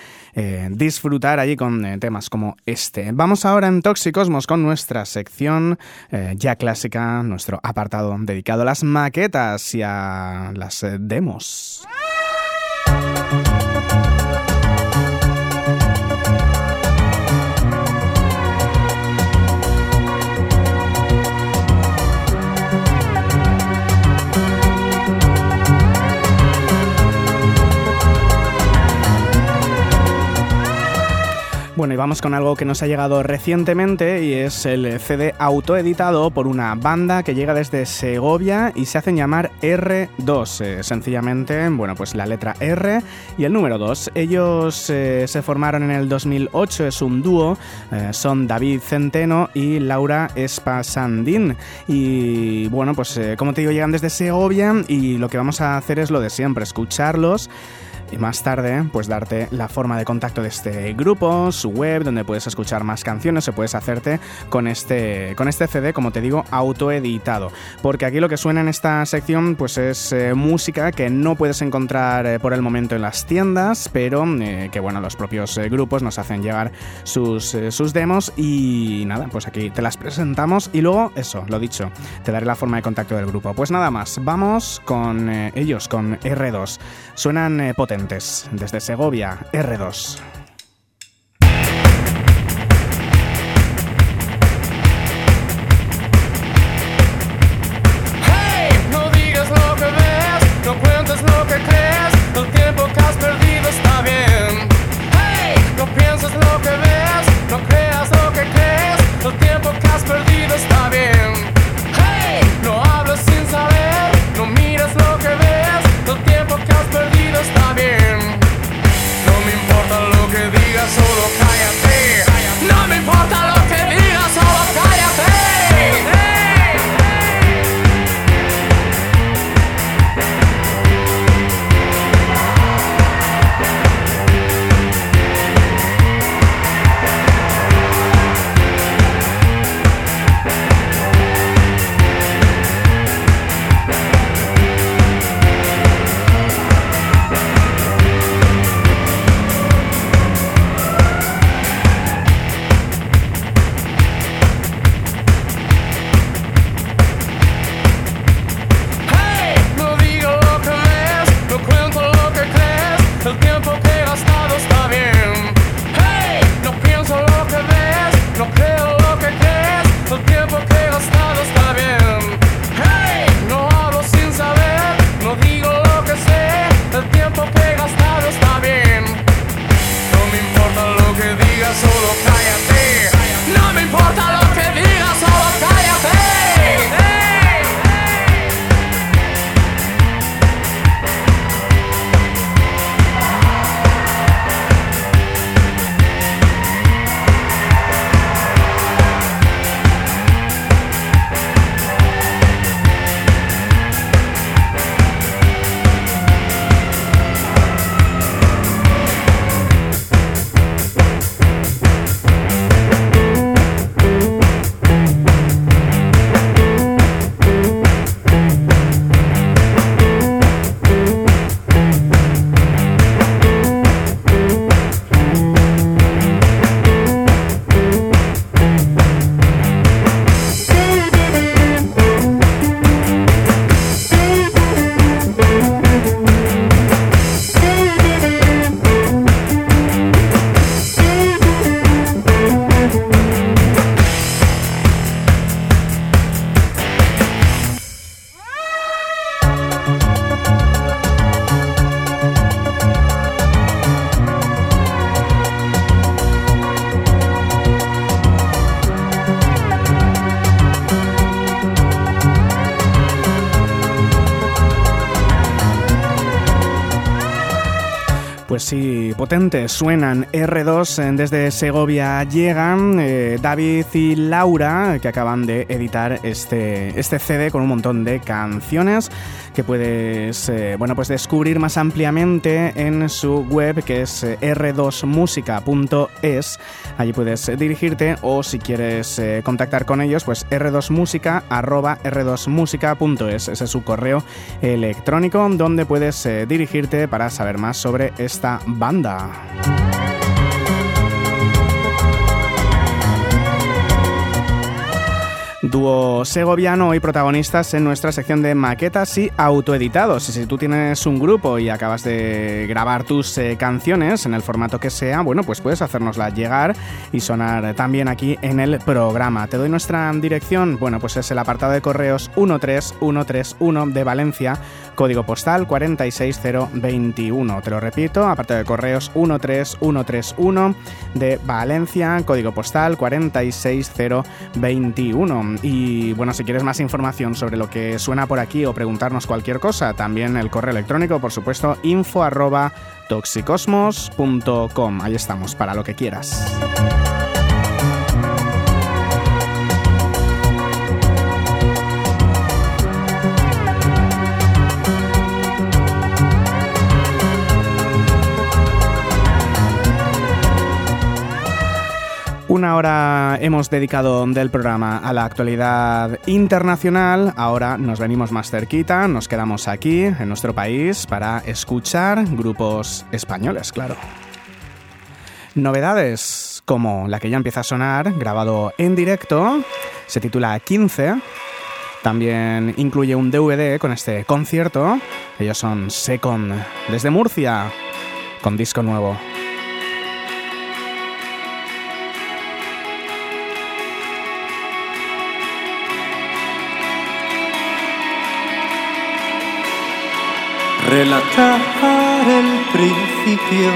disfrutar allí con temas como este. Vamos ahora en Toxicosmos con nuestra sección eh, ya clásica, nuestro apartado dedicado las maquetas y a las eh, demos. Bueno, y vamos con algo que nos ha llegado recientemente y es el CD autoeditado por una banda que llega desde Segovia y se hacen llamar R2. Eh, sencillamente, bueno, pues la letra R y el número 2. Ellos eh, se formaron en el 2008, es un dúo, eh, son David Centeno y Laura Espasandín. Y bueno, pues como te digo, llegan desde Segovia y lo que vamos a hacer es lo de siempre, escucharlos y más tarde pues darte la forma de contacto de este grupo, su web, donde puedes escuchar más canciones o puedes hacerte con este, con este CD, como te digo, autoeditado. Porque aquí lo que suena en esta sección pues es eh, música que no puedes encontrar eh, por el momento en las tiendas, pero eh, que bueno, los propios grupos nos hacen llegar sus, sus demos y nada, pues aquí te las presentamos y luego eso, lo dicho, te daré la forma de contacto del grupo. Pues nada más, vamos con ellos, con R2. Suenan eh, Desde Segovia, R2. Suenan R2 eh, desde Segovia llegan eh, David y Laura que acaban de editar este, este CD con un montón de canciones que puedes eh, bueno, pues descubrir más ampliamente en su web que es eh, r2musica.es. Allí puedes dirigirte o si quieres eh, contactar con ellos, pues r2musica arroba r2musica.es. Ese es su correo electrónico donde puedes eh, dirigirte para saber más sobre esta banda. Dúo segoviano y protagonistas en nuestra sección de maquetas y autoeditados. Y si tú tienes un grupo y acabas de grabar tus eh, canciones en el formato que sea, bueno, pues puedes hacérnosla llegar y sonar también aquí en el programa. Te doy nuestra dirección, bueno, pues es el apartado de correos 13131 de Valencia, código postal 46021. Te lo repito, apartado de correos 13131 de Valencia, código postal 46021. Y bueno, si quieres más información sobre lo que suena por aquí o preguntarnos cualquier cosa, también el correo electrónico, por supuesto, info arroba toxicosmos.com. Ahí estamos, para lo que quieras. Una hora hemos dedicado del programa a la actualidad internacional, ahora nos venimos más cerquita, nos quedamos aquí en nuestro país para escuchar grupos españoles, claro. Novedades como la que ya empieza a sonar, grabado en directo, se titula 15. También incluye un DVD con este concierto. Ellos son Second, desde Murcia, con disco nuevo.
Relatar el principio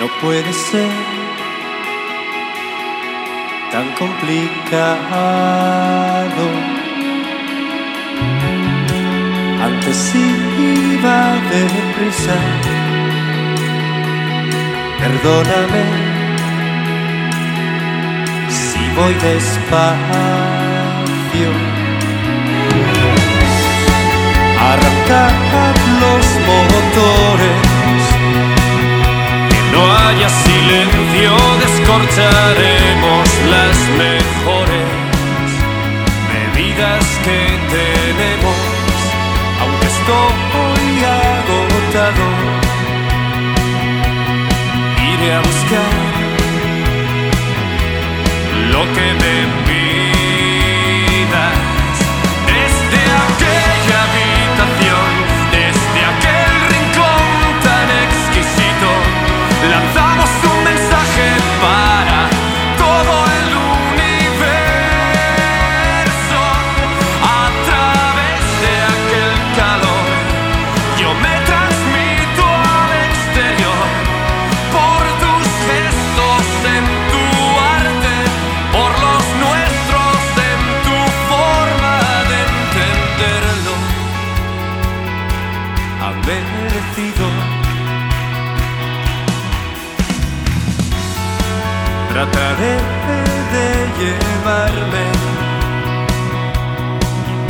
no puede ser tan complicado. Antes iba deprisa, perdóname si voy despacio. Arrancad los motores, que no haya silencio, descorcharemos las mejores bebidas que tenemos, aunque estoy agotado, iré a buscar lo que me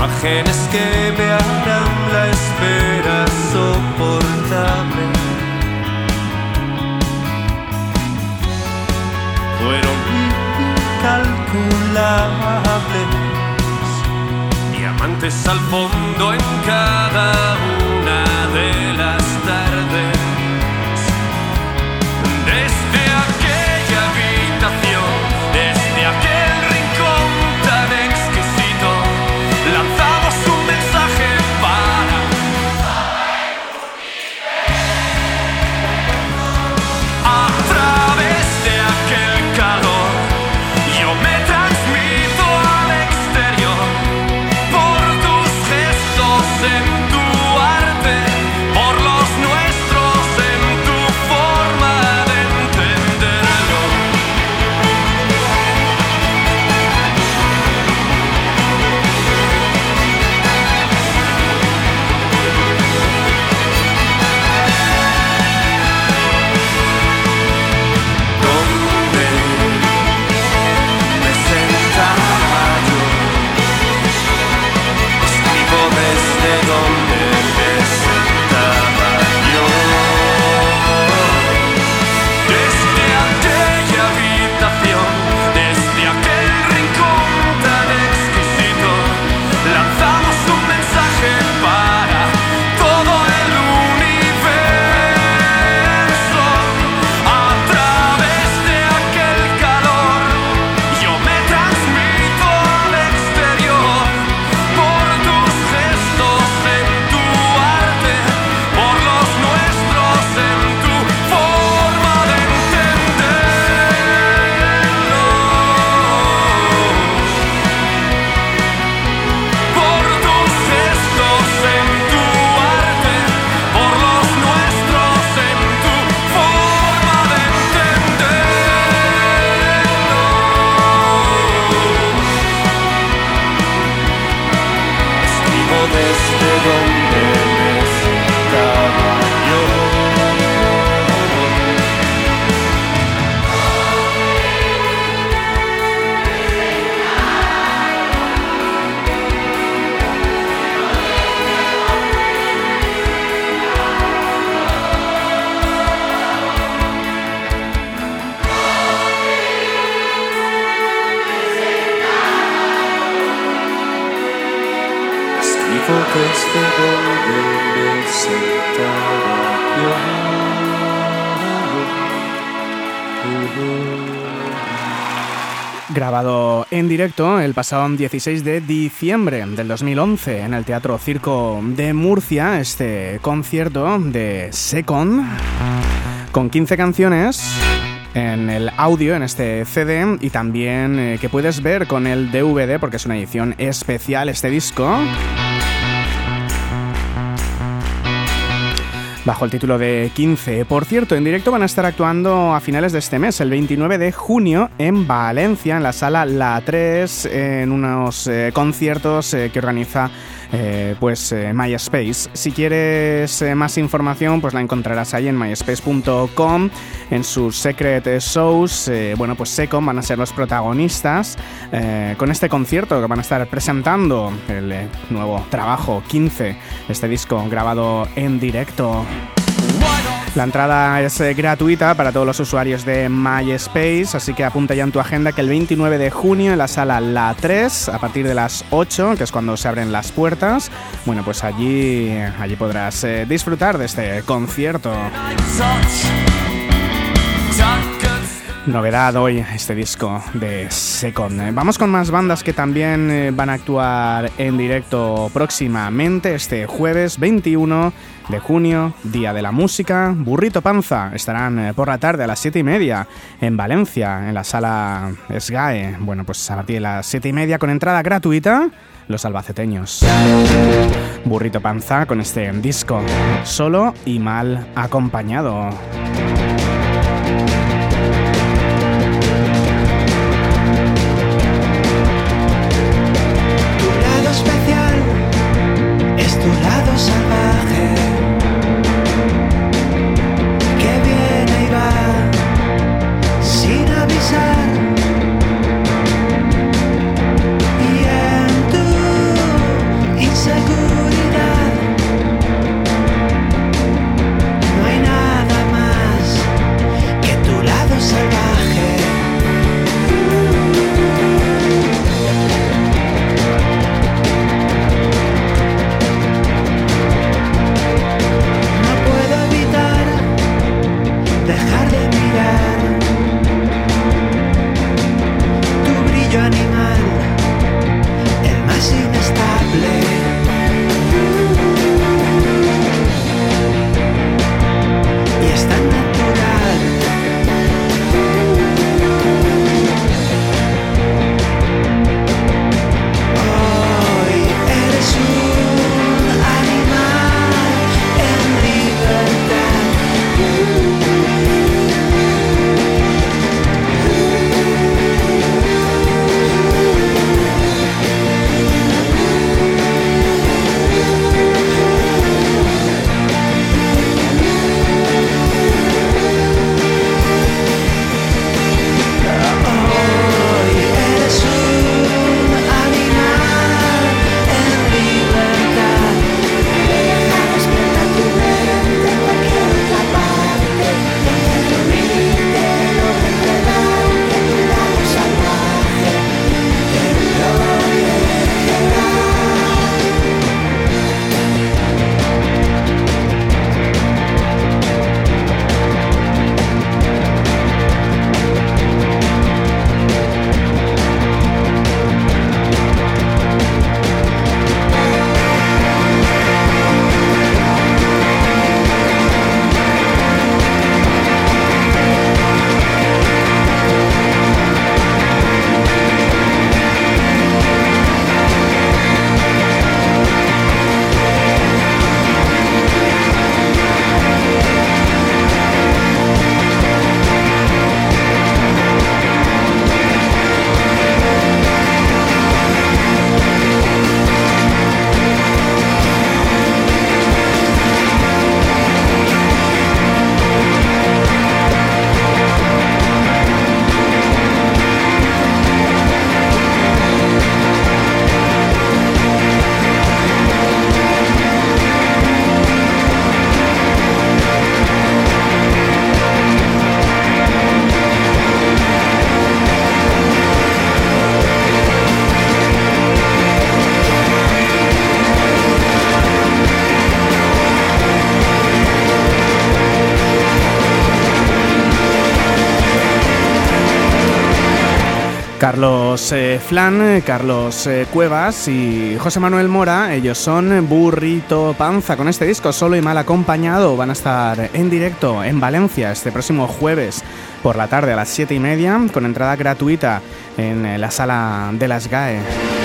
imágenes que me harán la espera soportable. fueron incalculables. Diamantes al fondo en cada una
Grabado en directo el pasado 16 de diciembre del 2011 en el Teatro Circo de Murcia, este concierto de Second con 15 canciones en el audio, en este CD, y también eh, que puedes ver con el DVD, porque es una edición especial este disco. Bajo el título de 15. Por cierto, en directo van a estar actuando a finales de este mes, el 29 de junio, en Valencia, en la sala La 3, en unos eh, conciertos eh, que organiza eh, pues MySpace. Si quieres más información, pues la encontrarás ahí en myspace.com, en sus Secret Shows. bueno, pues Secom van a ser los protagonistas con este concierto que van a estar presentando el nuevo trabajo 15, este disco grabado en directo. La entrada es eh, gratuita para todos los usuarios de MySpace, así que apunta ya en tu agenda que el 29 de junio en la sala La 3, a partir de las 8, que es cuando se abren las puertas, bueno, pues allí, allí podrás eh, disfrutar de este concierto. Novedad hoy este disco de Second. Eh, vamos con más bandas que también eh, van a actuar en directo próximamente este jueves 21 de junio, Día de la Música. Burrito Panza estarán eh, por la tarde a las 7 y media en Valencia, en la sala SGAE. Bueno, pues a partir de las 7 y media con entrada gratuita los albaceteños. Burrito Panza con este disco, solo y mal acompañado.
Carlos eh, Flan, eh, Carlos eh, Cuevas y José Manuel Mora, ellos son Burrito Panza. Con este disco solo y mal acompañado van a estar en directo en Valencia este próximo jueves por la tarde a las 7 y media con entrada gratuita en la sala de las GAE.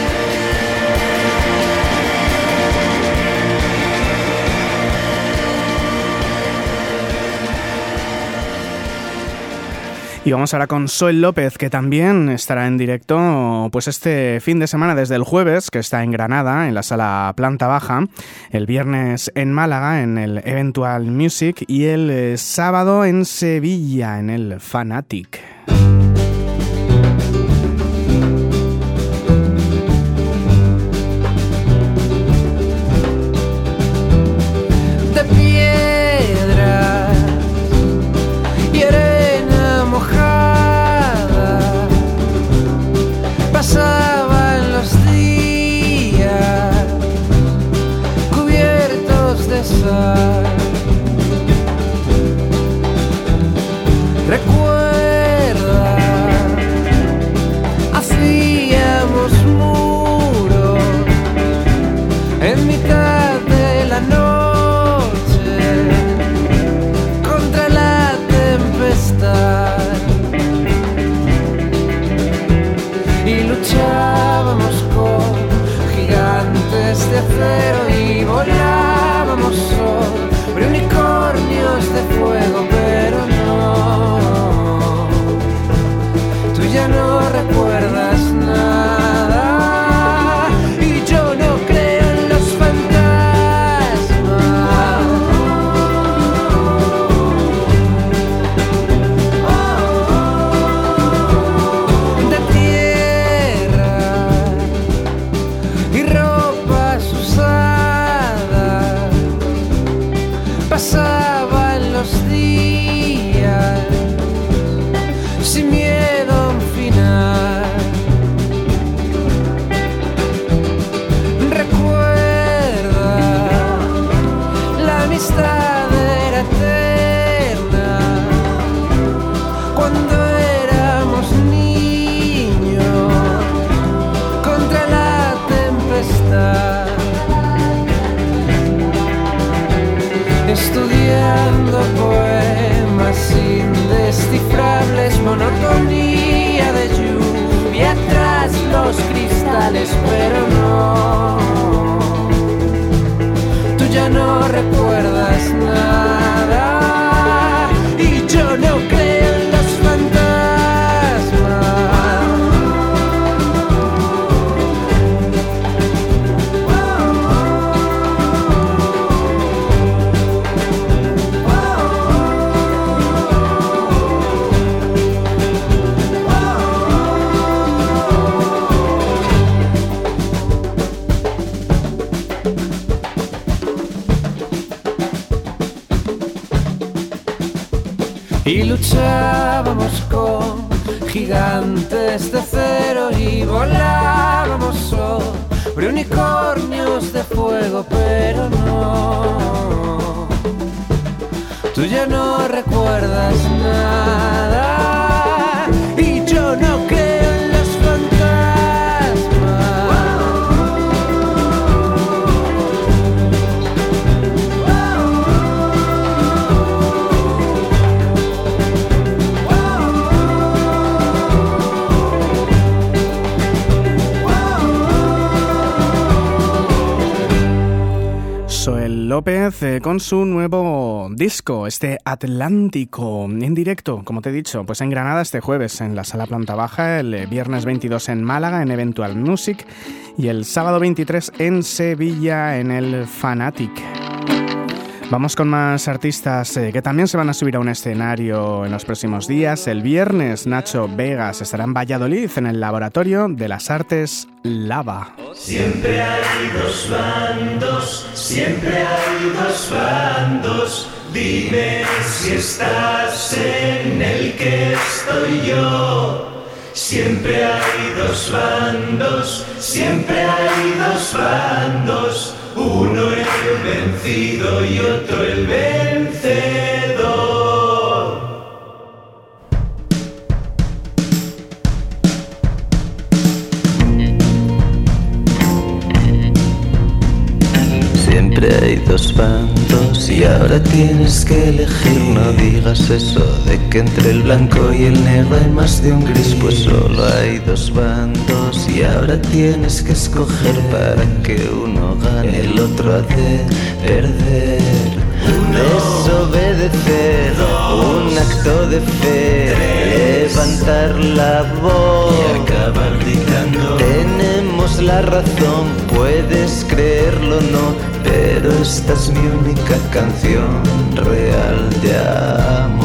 Y vamos ahora con Soel López, que también estará en directo pues este fin de semana desde el jueves, que está en Granada, en la sala Planta Baja, el viernes en Málaga, en el Eventual Music, y el eh, sábado en Sevilla, en el Fanatic. Su nuevo disco, este Atlántico, en directo, como te he dicho, pues en Granada este jueves en la Sala Planta Baja, el eh, viernes 22 en Málaga en Eventual Music y el sábado 23 en Sevilla en el Fanatic. Vamos con más artistas eh, que también se van a subir a un escenario en los próximos días. El viernes Nacho Vegas estará en Valladolid en el Laboratorio de las Artes Lava.
Siempre hay dos bandos, siempre hay dos bandos. Dime si estás en el que estoy yo. Siempre hay dos bandos, siempre hay dos bandos. Uno el vencido y otro el vencedor.
Ahora tienes que elegir. No digas eso de que entre el blanco y el negro hay más de un gris, pues solo hay dos bandos y ahora tienes que escoger para que uno gane, el otro ha de perder. Desobedecer, un acto de fe, levantar la voz la razón, puedes creerlo o no, pero esta es mi única canción real de amor.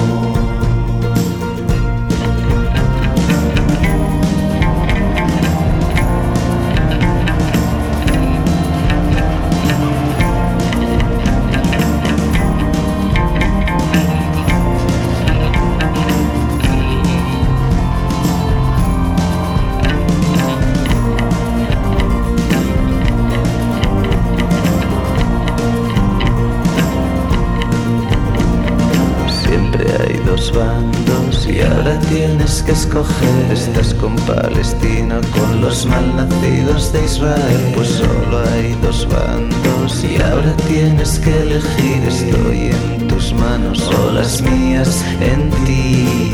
Tienes que escoger. Estás con Palestina con los malnacidos de Israel. Pues solo hay dos bandos y ahora tienes que elegir. Estoy en tus manos o las mías en ti.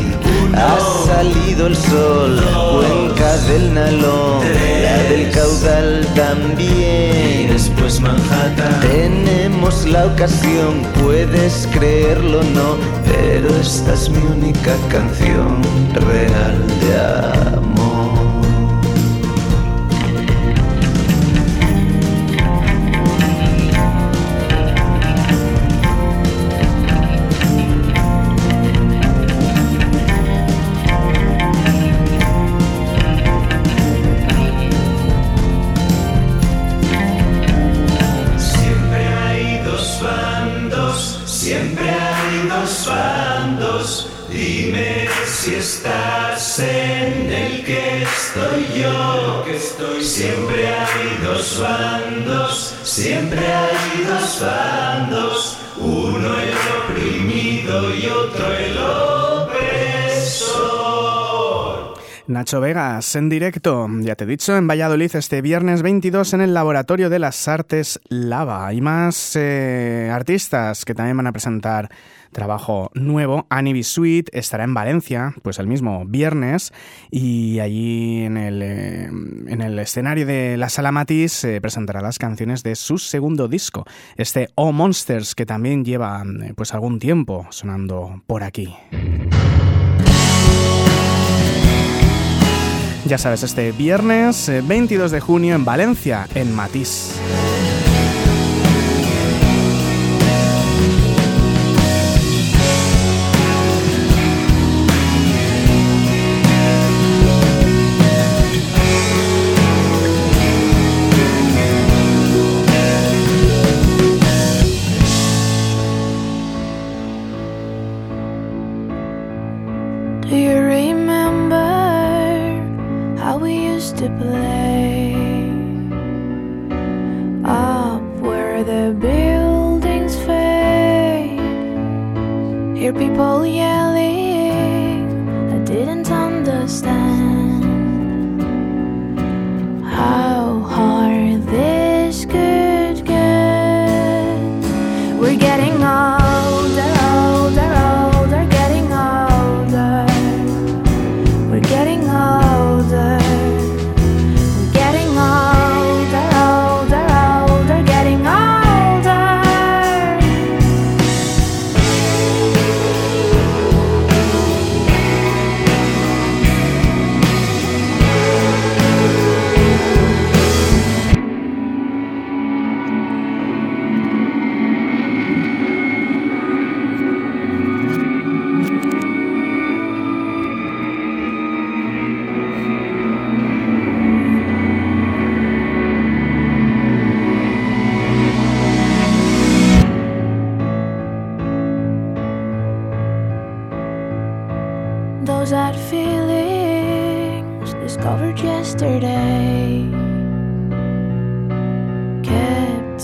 Ha salido el sol, cuenca del Nalón, la del caudal también. Manhattan. Tenemos la ocasión, puedes creerlo o no, pero esta es mi única canción real de amor.
Siempre hay dos bandos. Uno el oprimido y otro el opresor.
Nacho Vegas en directo, ya te he dicho, en Valladolid este viernes 22 en el Laboratorio de las Artes Lava. Hay más eh, artistas que también van a presentar trabajo nuevo. Annie Sweet estará en Valencia, pues el mismo viernes, y allí en el, eh, en el escenario de la Sala Matiz eh, presentará las canciones de su segundo disco, este Oh Monsters, que también lleva eh, pues algún tiempo sonando por aquí. Ya sabes, este viernes eh, 22 de junio en Valencia, en Matiz.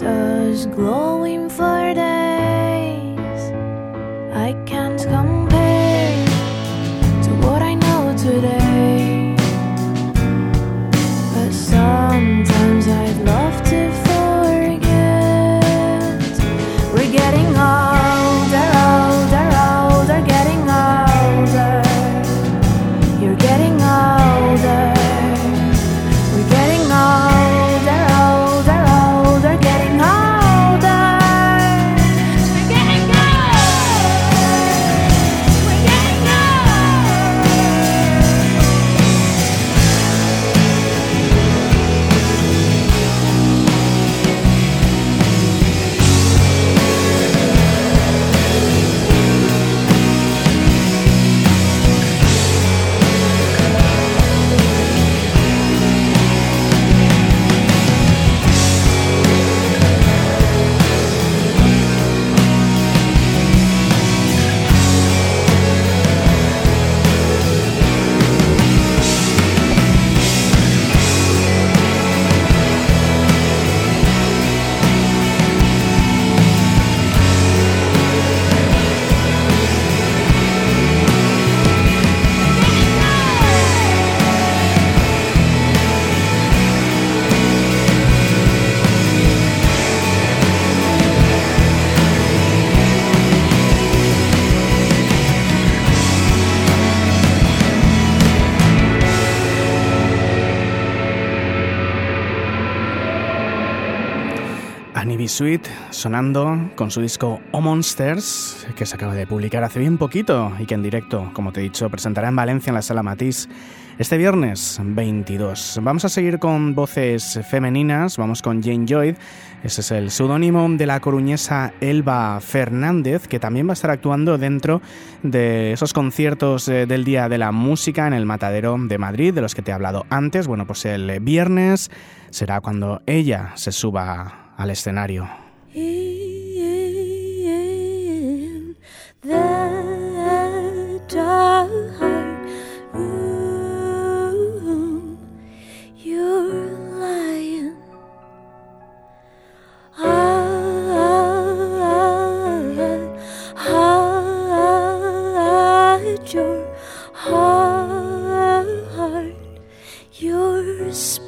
Us glowing for
Sweet sonando con su disco O Monsters, que se acaba de publicar hace bien poquito y que en directo, como te he dicho, presentará en Valencia en la Sala Matisse este viernes 22. Vamos a seguir con voces femeninas, vamos con Jane Lloyd, ese es el seudónimo de la coruñesa Elba Fernández, que también va a estar actuando dentro de esos conciertos eh, del Día de la Música en el Matadero de Madrid, de los que te he hablado antes. Bueno, pues el viernes será cuando ella se suba al escenario.
Your heart, your spark.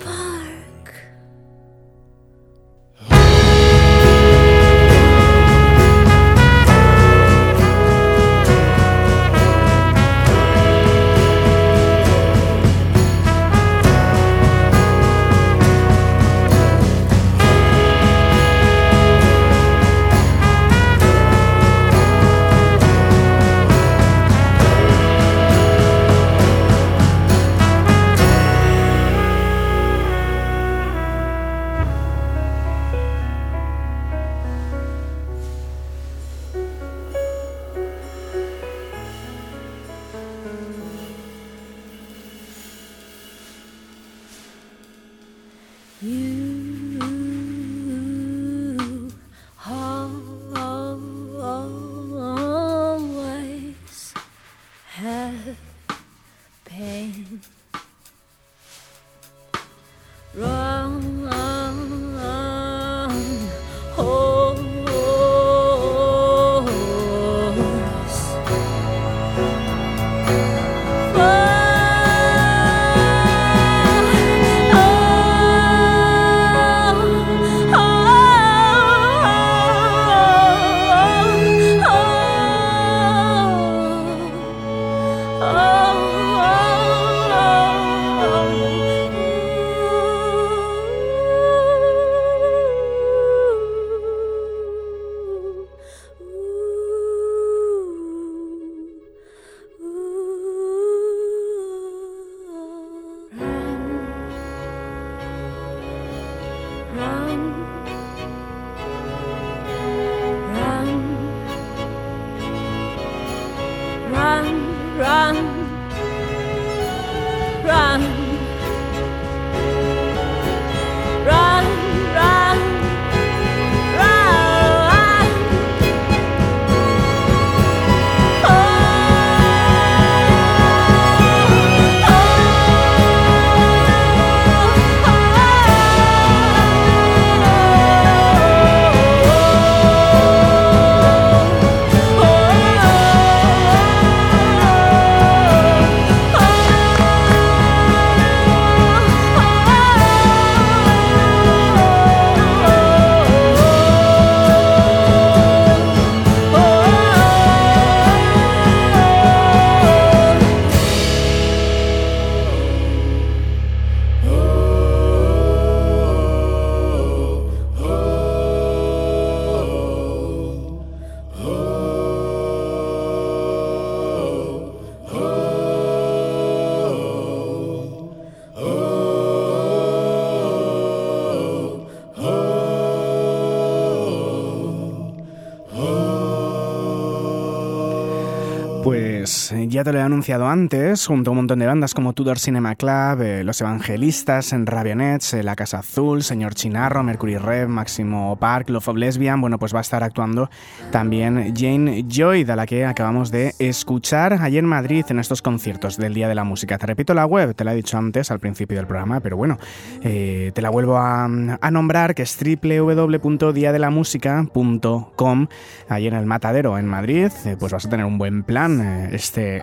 sé. Ya te lo he anunciado antes, junto a un montón de bandas como Tudor Cinema Club, eh, Los Evangelistas, en Rabionets, eh, La Casa Azul, Señor Chinarro, Mercury Rev, Máximo Park, Love of Lesbian, bueno, pues va a estar actuando también Jane Lloyd, a la que acabamos de escuchar ayer en Madrid en estos conciertos del Día de la Música. Te repito la web, te la he dicho antes al principio del programa, pero bueno, eh, te la vuelvo a, nombrar, que es www.diadelamusica.com, ahí en el Matadero, en Madrid, eh, pues vas a tener un buen plan eh,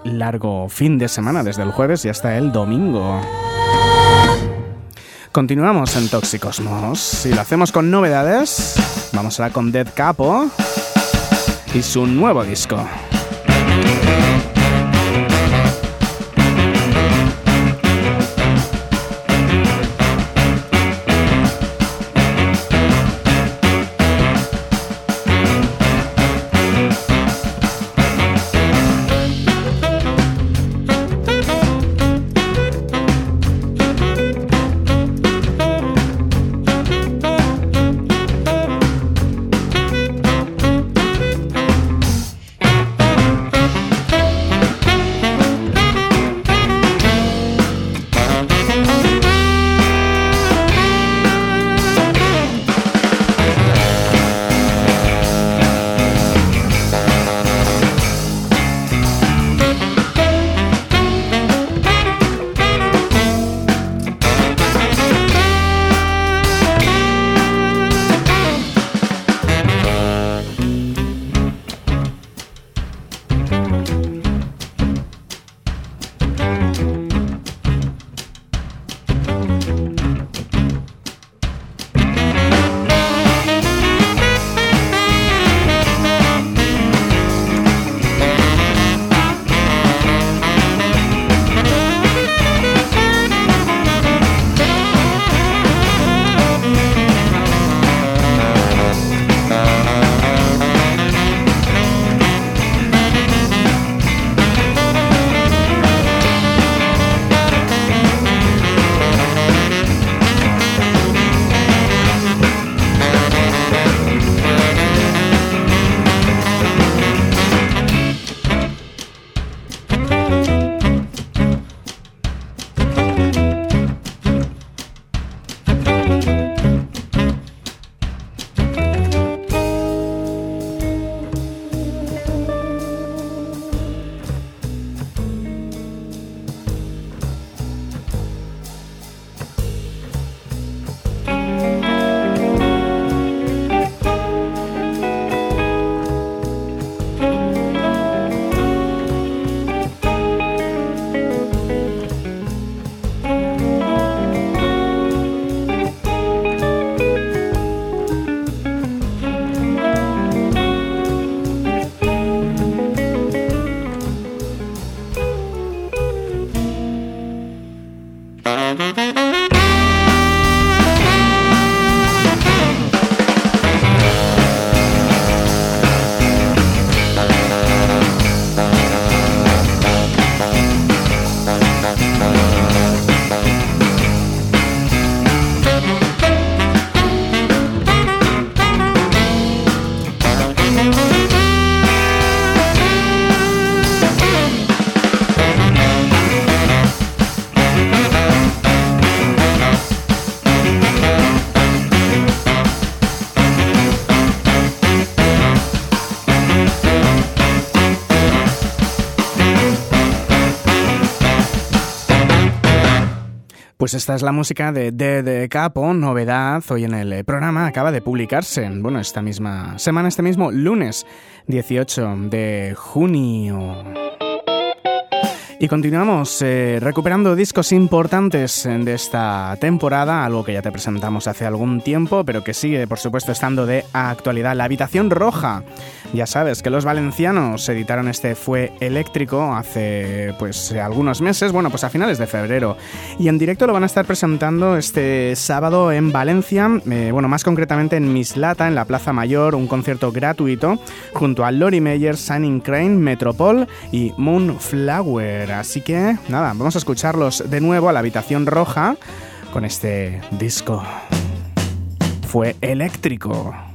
largo fin de semana, desde el jueves y hasta el domingo. Continuamos en Toxicosmos y lo hacemos con novedades. Vamos ahora con Dead Capo y su nuevo disco.
Pues esta es la música de D de Capo, novedad hoy en el programa, acaba de publicarse, bueno, esta misma semana, este mismo lunes 18 de junio. Y continuamos eh, recuperando discos importantes de esta temporada, algo que ya te presentamos hace algún tiempo, pero que sigue, por supuesto, estando de actualidad. La Habitación Roja. Ya sabes que los valencianos editaron este Fue Eléctrico hace pues algunos meses, bueno, pues a finales de febrero. Y en directo lo van a estar presentando este sábado en Valencia, eh, bueno, más concretamente en Mislata, en la Plaza Mayor, un concierto gratuito junto a Lori Meyer, Sunning Crane, Metropol y Moonflower. Así que nada, vamos a escucharlos de nuevo a la habitación roja con este disco. Fue eléctrico.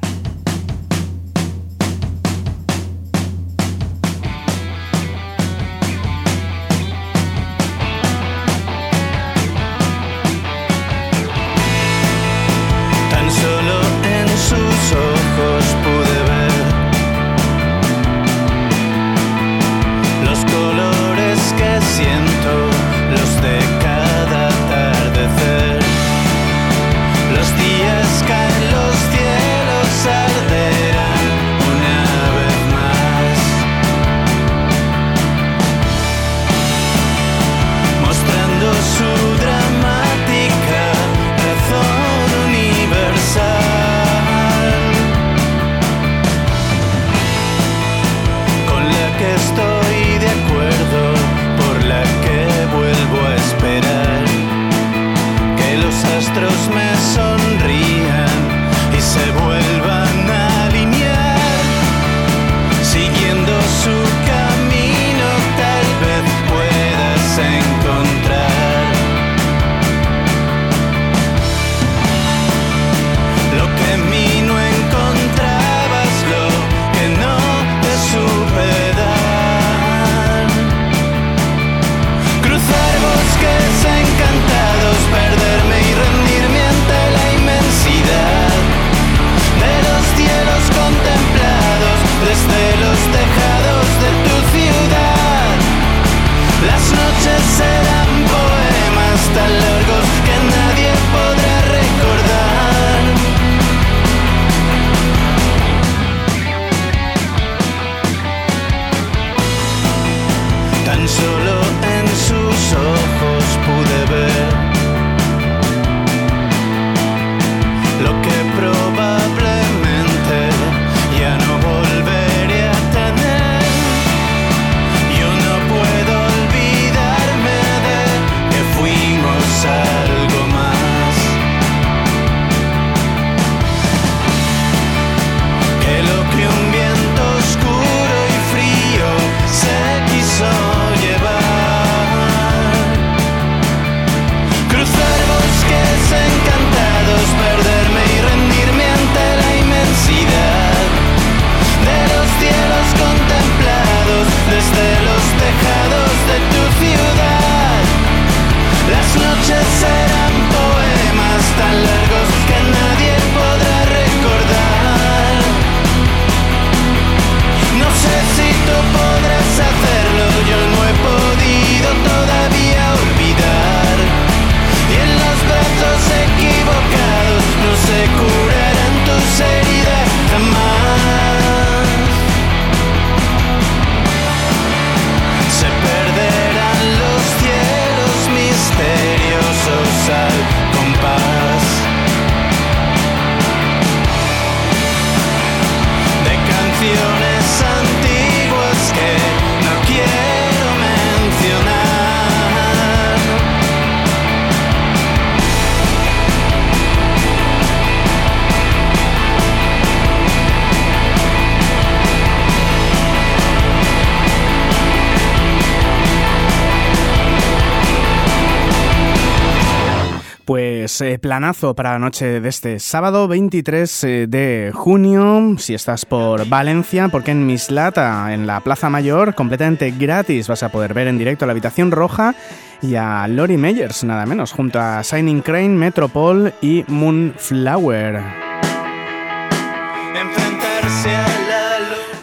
Planazo para la noche de este sábado 23 eh, de junio, si estás por Valencia, porque en Mislata, en la Plaza Mayor, completamente gratis, vas a poder ver en directo la habitación roja y a Lori Meyers, nada menos, junto a Shining Crane, Metropol y Moonflower.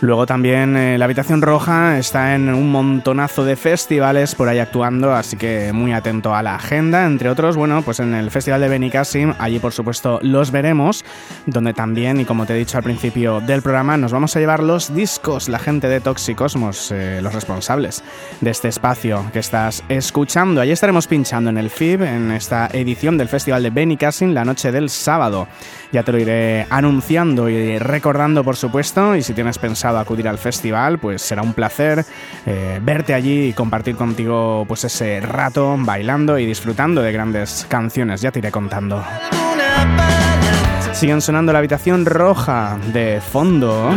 Luego también eh, la Habitación Roja está en un montonazo de festivales por ahí actuando, así que muy atento a la agenda. Entre otros, bueno, pues en el Festival de Benicassim, allí por supuesto los veremos, donde también, y como te he dicho al principio del programa, nos vamos a llevar los discos, la gente de Toxicosmos, eh, los responsables de este espacio que estás escuchando. Allí estaremos pinchando en el FIB, en esta edición del Festival de Benicassim, la noche del sábado. Ya te lo iré anunciando y recordando, por supuesto, y si tienes pensado acudir al festival, pues será un placer eh, verte allí y compartir contigo pues ese rato bailando y disfrutando de grandes canciones, ya te iré contando. Siguen sonando la habitación roja de fondo.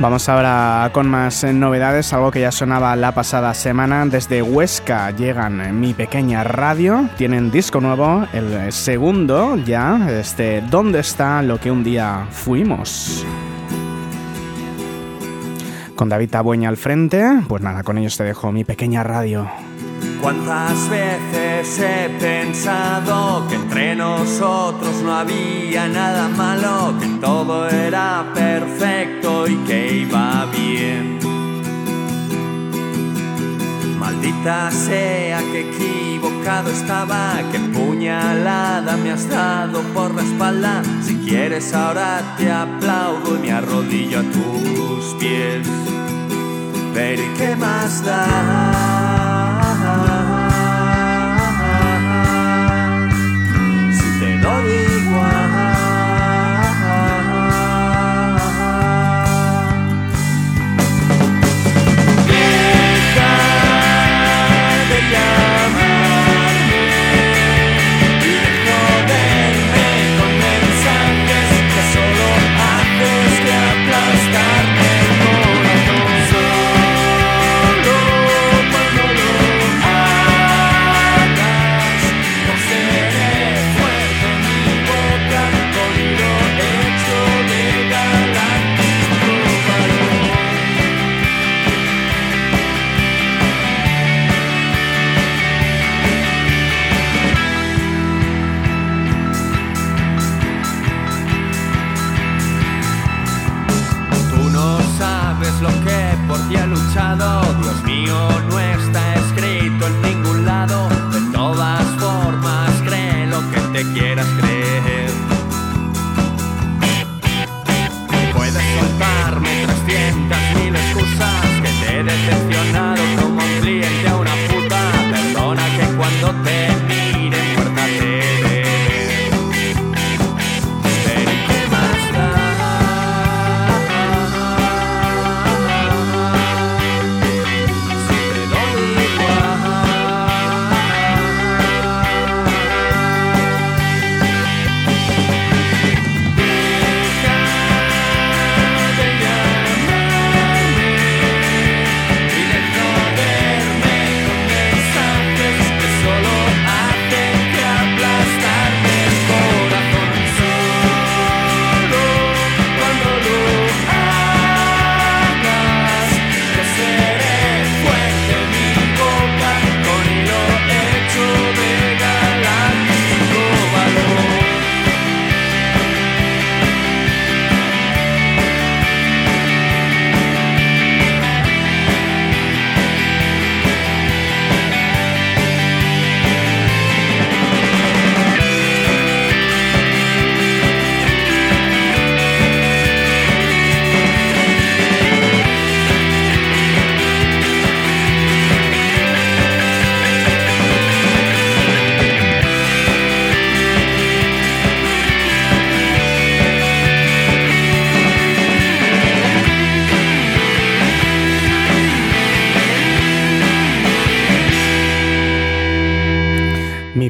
Vamos ahora con más novedades, algo que ya sonaba la pasada semana. Desde Huesca llegan Mi Pequeña Radio, tienen disco nuevo, el segundo ya, este ¿Dónde está lo que un día fuimos? Con David Tabueña al frente, pues nada, con ellos te dejo Mi Pequeña Radio.
¿Cuántas veces he pensado que entre nosotros no había nada malo, que todo era perfecto y que iba bien? Maldita sea que equivocado estaba, que puñalada me has dado por la espalda. Si quieres ahora te aplaudo y me arrodillo a tus pies. Pero ¿y qué más da? Si te doy igual.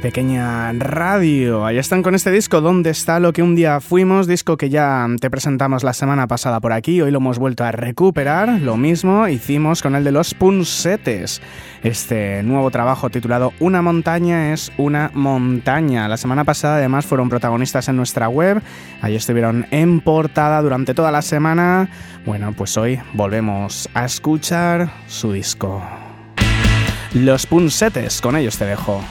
Pequeña radio. Ahí están con este disco, ¿Dónde está lo que un día fuimos? Disco que ya te presentamos la semana pasada por aquí, hoy lo hemos vuelto a recuperar. Lo mismo hicimos con el de los Punsetes. Este nuevo trabajo titulado Una montaña es una montaña. La semana pasada además fueron protagonistas en nuestra web, ahí estuvieron en portada durante toda la semana. Bueno, pues hoy volvemos a escuchar su disco. Los Punsetes, con ellos te dejo.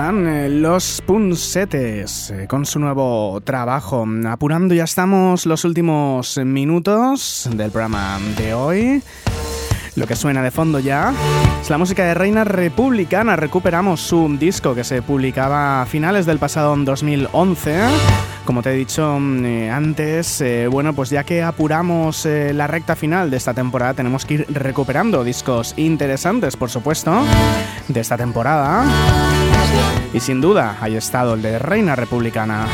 Están eh, los Punsetes eh, con su nuevo trabajo. Apurando ya estamos los últimos minutos del programa de hoy. Lo que suena de fondo ya es la música de Reina Republicana. Recuperamos su disco que se publicaba a finales del pasado 2011. Como te he dicho mm, eh, antes, eh, bueno, pues ya que apuramos eh, la recta final de esta temporada, tenemos que ir recuperando discos interesantes, por supuesto, de esta temporada. Y sin duda, ahí estado el de Reina Republicana.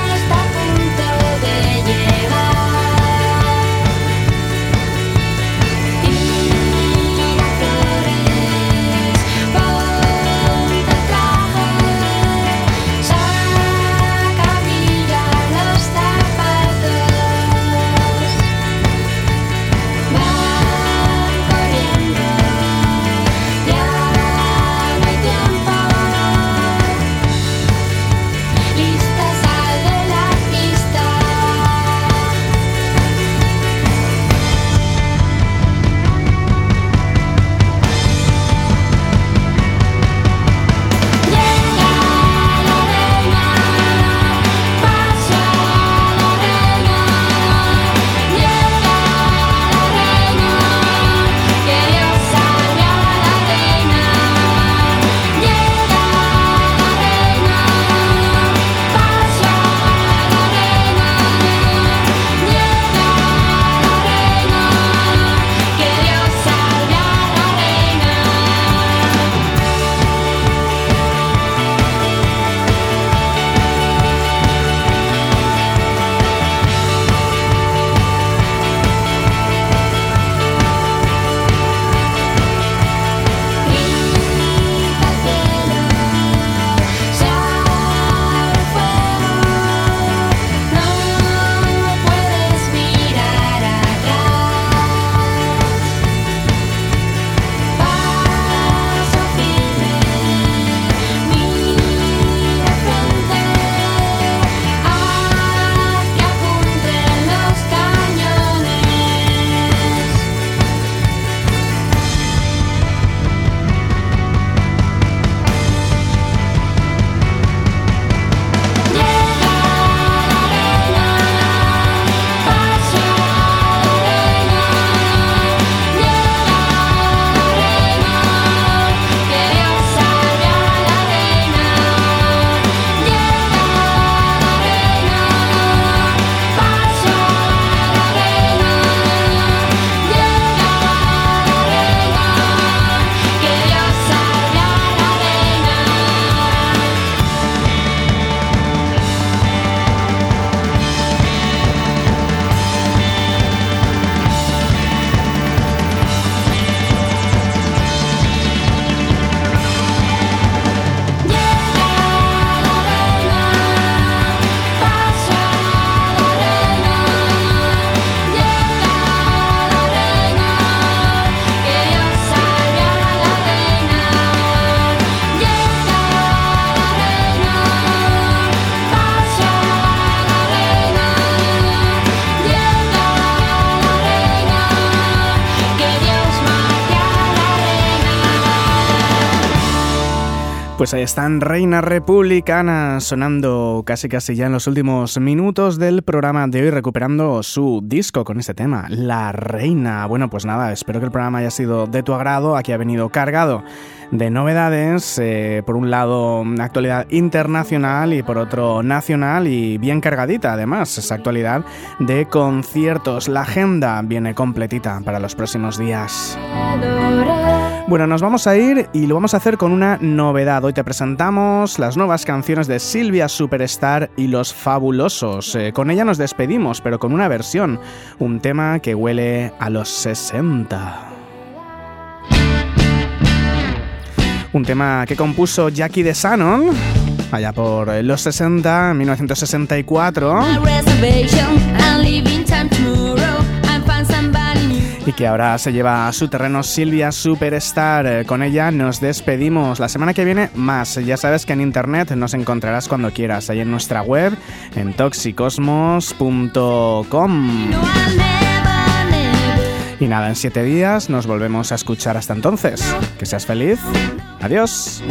Pues ahí están Reina Republicana sonando casi casi ya en los últimos minutos del programa de hoy recuperando su disco con este tema, La Reina. Bueno, pues nada, espero que el programa haya sido de tu agrado, aquí ha venido cargado de novedades, eh, por un lado actualidad internacional y por otro nacional y bien cargadita además esa actualidad de conciertos. La agenda viene completita para los próximos días. Bueno, nos vamos a ir y lo vamos a hacer con una novedad. Hoy te presentamos las nuevas canciones de Silvia Superstar y Los Fabulosos. Eh, con ella nos despedimos, pero con una versión, un tema que huele a los 60. Un tema que compuso Jackie de Shannon allá por eh, los 60, en 1964. Y que ahora se lleva a su terreno Silvia Superstar. Eh, Con ella nos despedimos. La semana que viene más. Ya sabes que en internet nos encontrarás cuando quieras. Ahí en nuestra web, en toxicosmos.com. Y nada, en siete días nos volvemos a escuchar hasta entonces. Que seas feliz. Adiós.